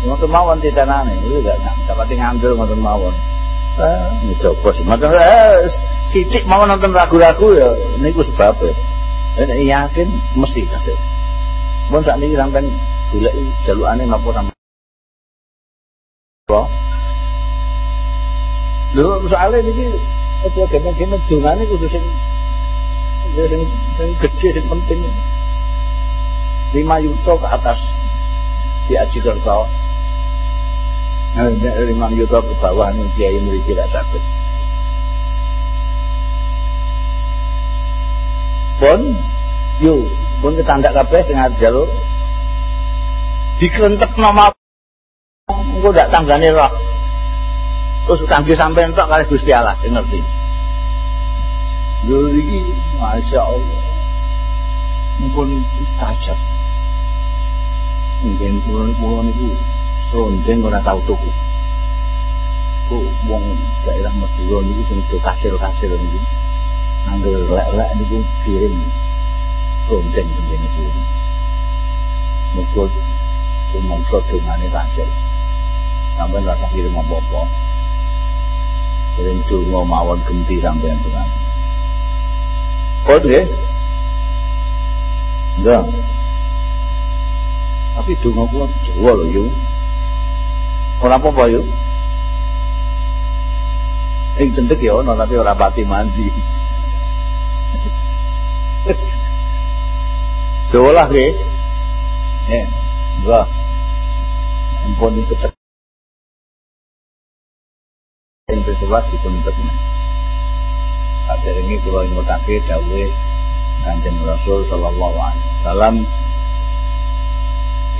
Ngoten mawon titanane, itu gak dapat ngambil ngoten mawon. Eh, nyoba sih. Ngoten eh sithik mawon nonton ragu-ragu ya niku sebabnya. Nek yakin mesti kasil. Mun sak niki sampean golek jalukane napa sampean. Lho soalnya niki aja gemen-gemen dongane kudu sing sing sing gede sing penting. 5 juta ke atas di Aji Kerto. Nah, 5 juta ke bawah nih kiai mriki ra sakit. Pun yuk pun ketandak kabeh sing jalur dikrentek nama engko ndak tanggane roh terus kangge sampean tok kali Gusti Allah ngerti lho iki Masya Allah mumpun mustajab mungkin kulon-kulon itu seronjeng ora tau tuku kok wong daerah Madura niku sing do kasil-kasil niku angger lek-lek niku kirim seronjeng tengene kuwi muga rumangsa dongane kasil sampeyan rasa kirim apa-apa kirim donga mawon genti sampeyan dengan Kod nggih Enggak tapi donga kula Jawa lho yo ora apa-apa yo ing ya ono tapi ora pati mandi [laughs] Jawa lah eh enggak ampun kecek yang bersewas dipun tekmen Ini kalau ingutake dawe kanjeng Rasul sallallahu alaihi wasallam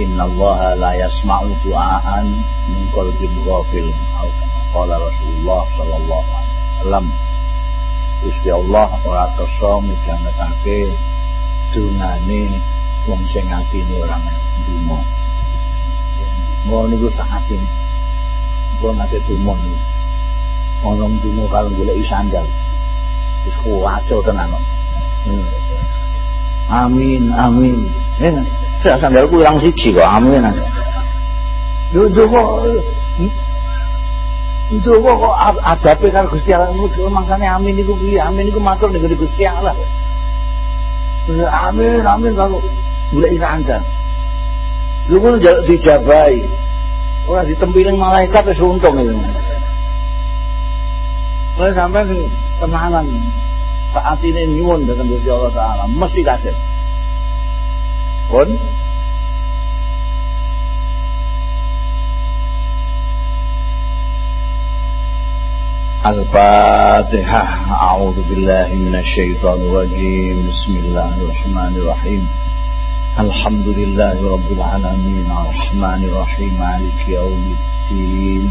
Allah la yasma'u du'aan min qalbin ghafil atau kama qala Rasulullah sallallahu alaihi wasallam Gusti Allah ora kersa midhangetake dungane wong sing atine ora ndonga. Ngono niku sak atine. Kula nate dumon. Ono ndonga karo golek sandal. Wis kuwaco tenan. Hmm. Amin, amin. Eh, saya sandalku kurang siji kok, amin. Lho kok itu kok kok ajabe kan Gusti Allah niku mangsane amin niku piye? Amin niku matur ning Gusti Allah. Amin, amin kalau golek. Lu kan dijabai. Ora ditempiling malaikat wis untung. Kowe sampean tenanan saat ini nyuwun dengan Gusti Allah taala mesti kaget. Pun? الفاتحة أعوذ بالله من الشيطان الرجيم بسم الله الرحمن الرحيم الحمد لله رب العالمين الرحمن الرحيم مالك يوم الدين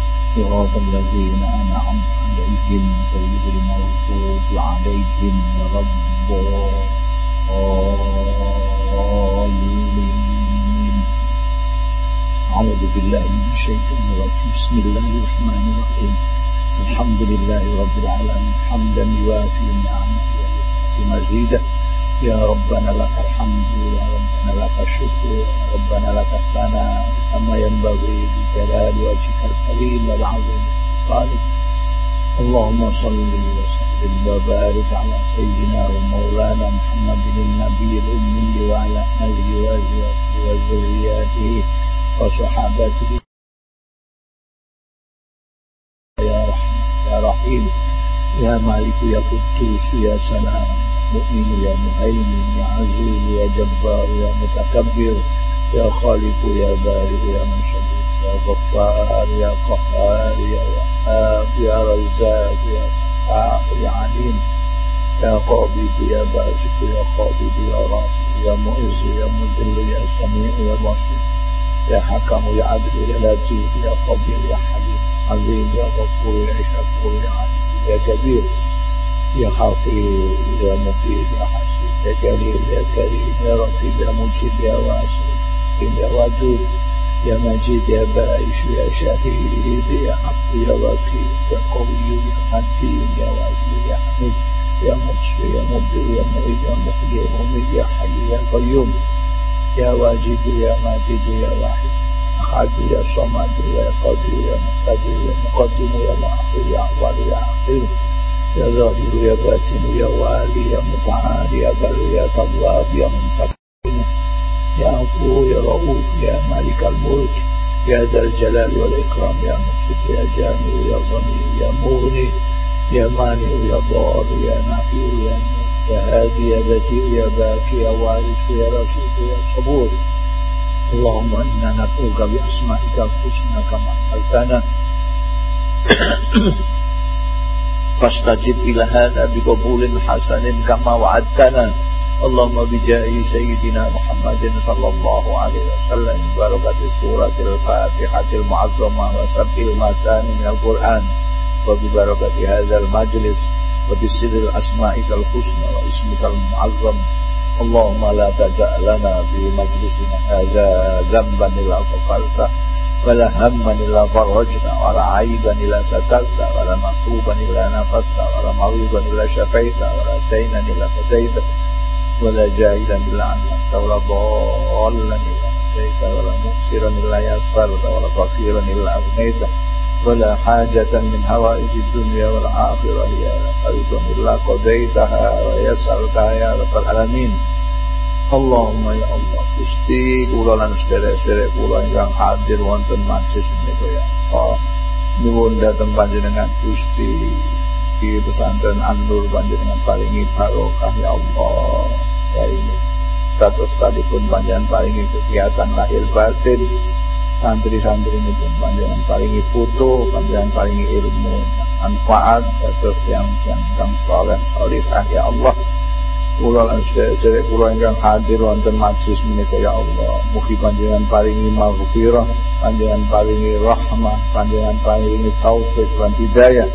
صراط الذين أنعمت عليهم غير المغضوب عليهم ولا الضالين. أعوذ بالله من الشيطان الرجيم. بسم الله الرحمن الرحيم. الحمد لله رب العالمين. حمدا يوافي نعمه مزيده يا ربنا لك الحمد يا ربنا لك الشكر ربنا لك الثناء كما ينبغي لجلال وجهك الكريم والعظيم الخالق. اللهم صل وسلم وبارك على سيدنا ومولانا محمد النبي الأمي وعلى آله وأزواجه وذرياته وصحابته. يا رحمن يا رحيم يا مالك يا قدوس يا سلام. مؤمن يا مهيمن يا عزيز يا جبار يا متكبر يا خالق يا بارئ يا مشهد يا غفار يا قهار يا وهاب يا رزاق يا فتاح يا عليم يا قابض يا باسط يا قابض يا رافع يا معز يا مذل يا سميع يا بصير يا حكم يا عدل يا لطيف يا خبير يا حليم عظيم يا غفور يا شكور يا عليم يا كبير يا حفيظ يا مفيد يا حسيب يا جليل يا كريم يا رقيب يا مجيد يا واسع يا ودود يا مجيد يا بائش يا شهيد يا حق يا وكيل يا قوي يا متين يا وزير يا حميد يا مطفي يا مبدئ يا معيد يا محيي يا مميت يا حي يا قيوم يا واجد يا ماجد يا واحد أحد يا صمد يا قدير يا مقتدر يا مقدم يا مؤخر يا أول يا أخير يا ظاهر يا باطن يا والي يا متعال يا بر يا تواب يا منتقم. يا عفو يا رؤوف يا مالك الملك يا ذا الجلال والإكرام يا مقصد يا جامع يا غني يا مغني يا مانع يا ضار يا نافع يا يا هادي يا بديع يا باكي يا وارث يا رشيد يا صبور. اللهم إنا ندعوك بأسمائك الحسنى كما أمرتنا فاستجب إلى هذا بقبول حسن كما وعدتنا اللهم بجاه سيدنا محمد صلى الله عليه وسلم بركة سورة الفاتحة المعظمة وسبع المثاني من القرآن وببركة هذا المجلس وبسر الأسمائك الحسنى واسمك المعظم اللهم لا تدع لنا في مجلسنا هذا ذنبا إلا غفرته ولا هما إلا فرجنا ولا عيبا إلا سترت ولا مكروبا إلا نفست ولا مريضا إلا شفيت ولا دينا إلا فديت ولا جاهلا إلا علمت ولا ضالا إلا هديت ولا مؤسرا إلا يسرت ولا فقيرا إلا أغنيت ولا حاجة من هوائج الدنيا والآخرة هي لك إلا قضيتها ويسرتها يا رب العالمين. Allahumma ya Allah Gusti kula lan sederek-sederek kula ingkang hadir wonten majelis menika ya Allah. Nyuwun dhateng panjenengan Gusti. Di pesantren An-Nur panjenengan paringi barokah ya Allah. Ya ini. Status sekalipun panjenengan paringi kegiatan lahir batin. Santri-santri ini pun panjenengan paringi foto panjenengan paringi ilmu manfaat terus yang yang yang soleh solihah ya Allah kula lan sedherek kula ingkang hadir wonten majelis menika ya Allah. Mugi panjenengan paringi maghfirah panjenengan paringi rahmah panjenengan paringi taufik lan hidayah.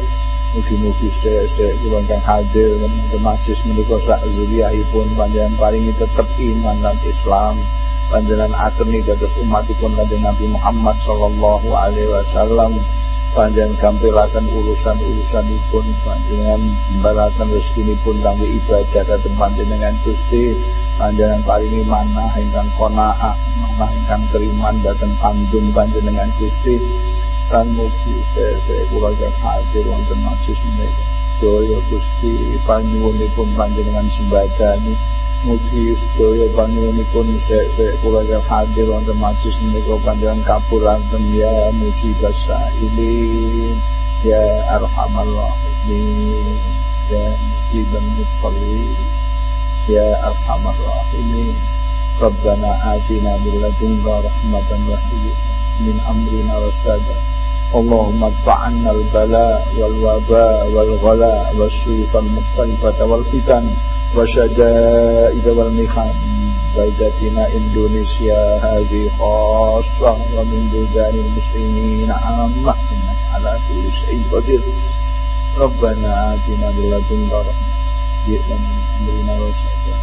Mugi-mugi sedherek kula ingkang hadir wonten majelis menika sak zuriyahipun panjenengan paringi tetep iman lan Islam. Panjenengan ateni dados umatipun kanjeng Nabi Muhammad sallallahu alaihi wasallam panjang kampilakan urusan-urusan pun panjenengan mbalakan rezeki pun kangge ibadah dateng panjenengan Gusti. Panjenengan paringi manah ingkang qanaah manah ingkang keriman dhateng kandung panjenengan Gusti. Kan mugi saya kula hadir wonten majlis menika. Daya Gusti panyuwunipun panjenengan sembadani mugi sedaya panjenenganipun sek-sek kula hadir wonten majelis menika panjenengan kapuraken ya mugi basa ini ya arhamar rahimin ya mugi mutalli ya arhamar rahimin Rabbana atina min ladunka rahmatan wa min amrina rasada. Allahumma ta'anna al-bala wal-waba wal-ghala wal-syurifal-mukhtalifata wal-fitani وشدائد والمحن بلدتنا إندونيسيا هذه خاصة ومن بلدان المسلمين عامة إنك على كل شيء قدير. ربنا آتنا من لدنك رحمة. جئنا من أمرنا رشدا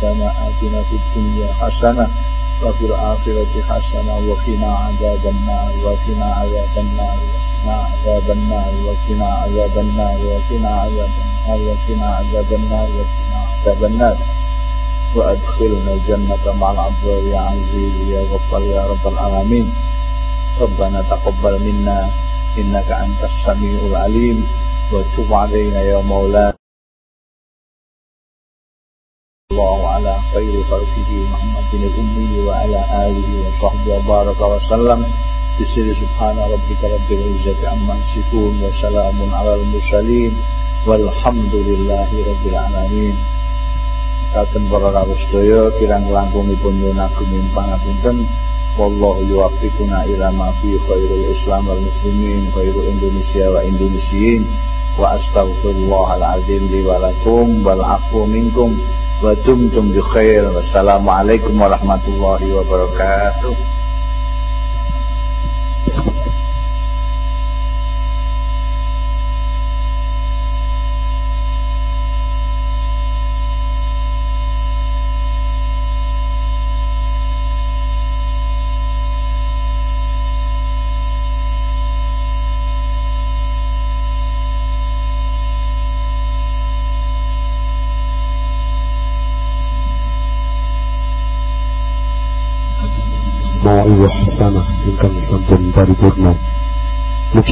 كما آتنا في الدنيا حسنة وفي الآخرة حسنة وقنا عذاب النار وقنا عذاب النار وقنا عذاب النار وقنا عذاب النار وقنا عذاب النار وقنا عذاب النار وقنا عذاب النار وأدخلنا الجنة مع الأبرار يا عزيز يا غفار يا رب العالمين. ربنا تقبل منا. إنك أنت السميع العليم. وتب علينا يا مولانا. الله على خير خلقه محمد الأمي وعلى آله وصحبه وبارك وسلم. بسر سبحان ربك رب العزة عما يصفون وسلام على المرسلين. والحمد لله رب العالمين. Katen para rawuh sedaya kirang langkungipun nyuwun agung pangapunten wallahu yuwaffiquna ila ma fi khairul islam wal muslimin khairul indonesia wa indonesiin wa astaghfirullahal azim li wa lakum wal afu minkum wa dumtum bi khair. Wassalamualaikum warahmatullahi wabarakatuh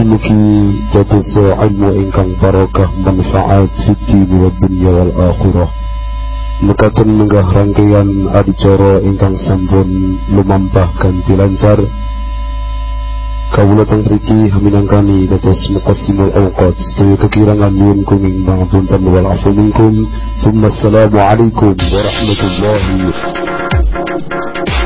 Mugi-mugi dados ilmu ingkang barokah manfaat fiti wa dunya wal akhirah. Mekaten menggah rangkaian adicara ingkang sampun lumampah ganti lancar. Kawula teng haminangkani dados muqassimul awqat sedaya kekirangan nyuwun kuming pangapunten wal afu minkum. Assalamualaikum warahmatullahi wabarakatuh.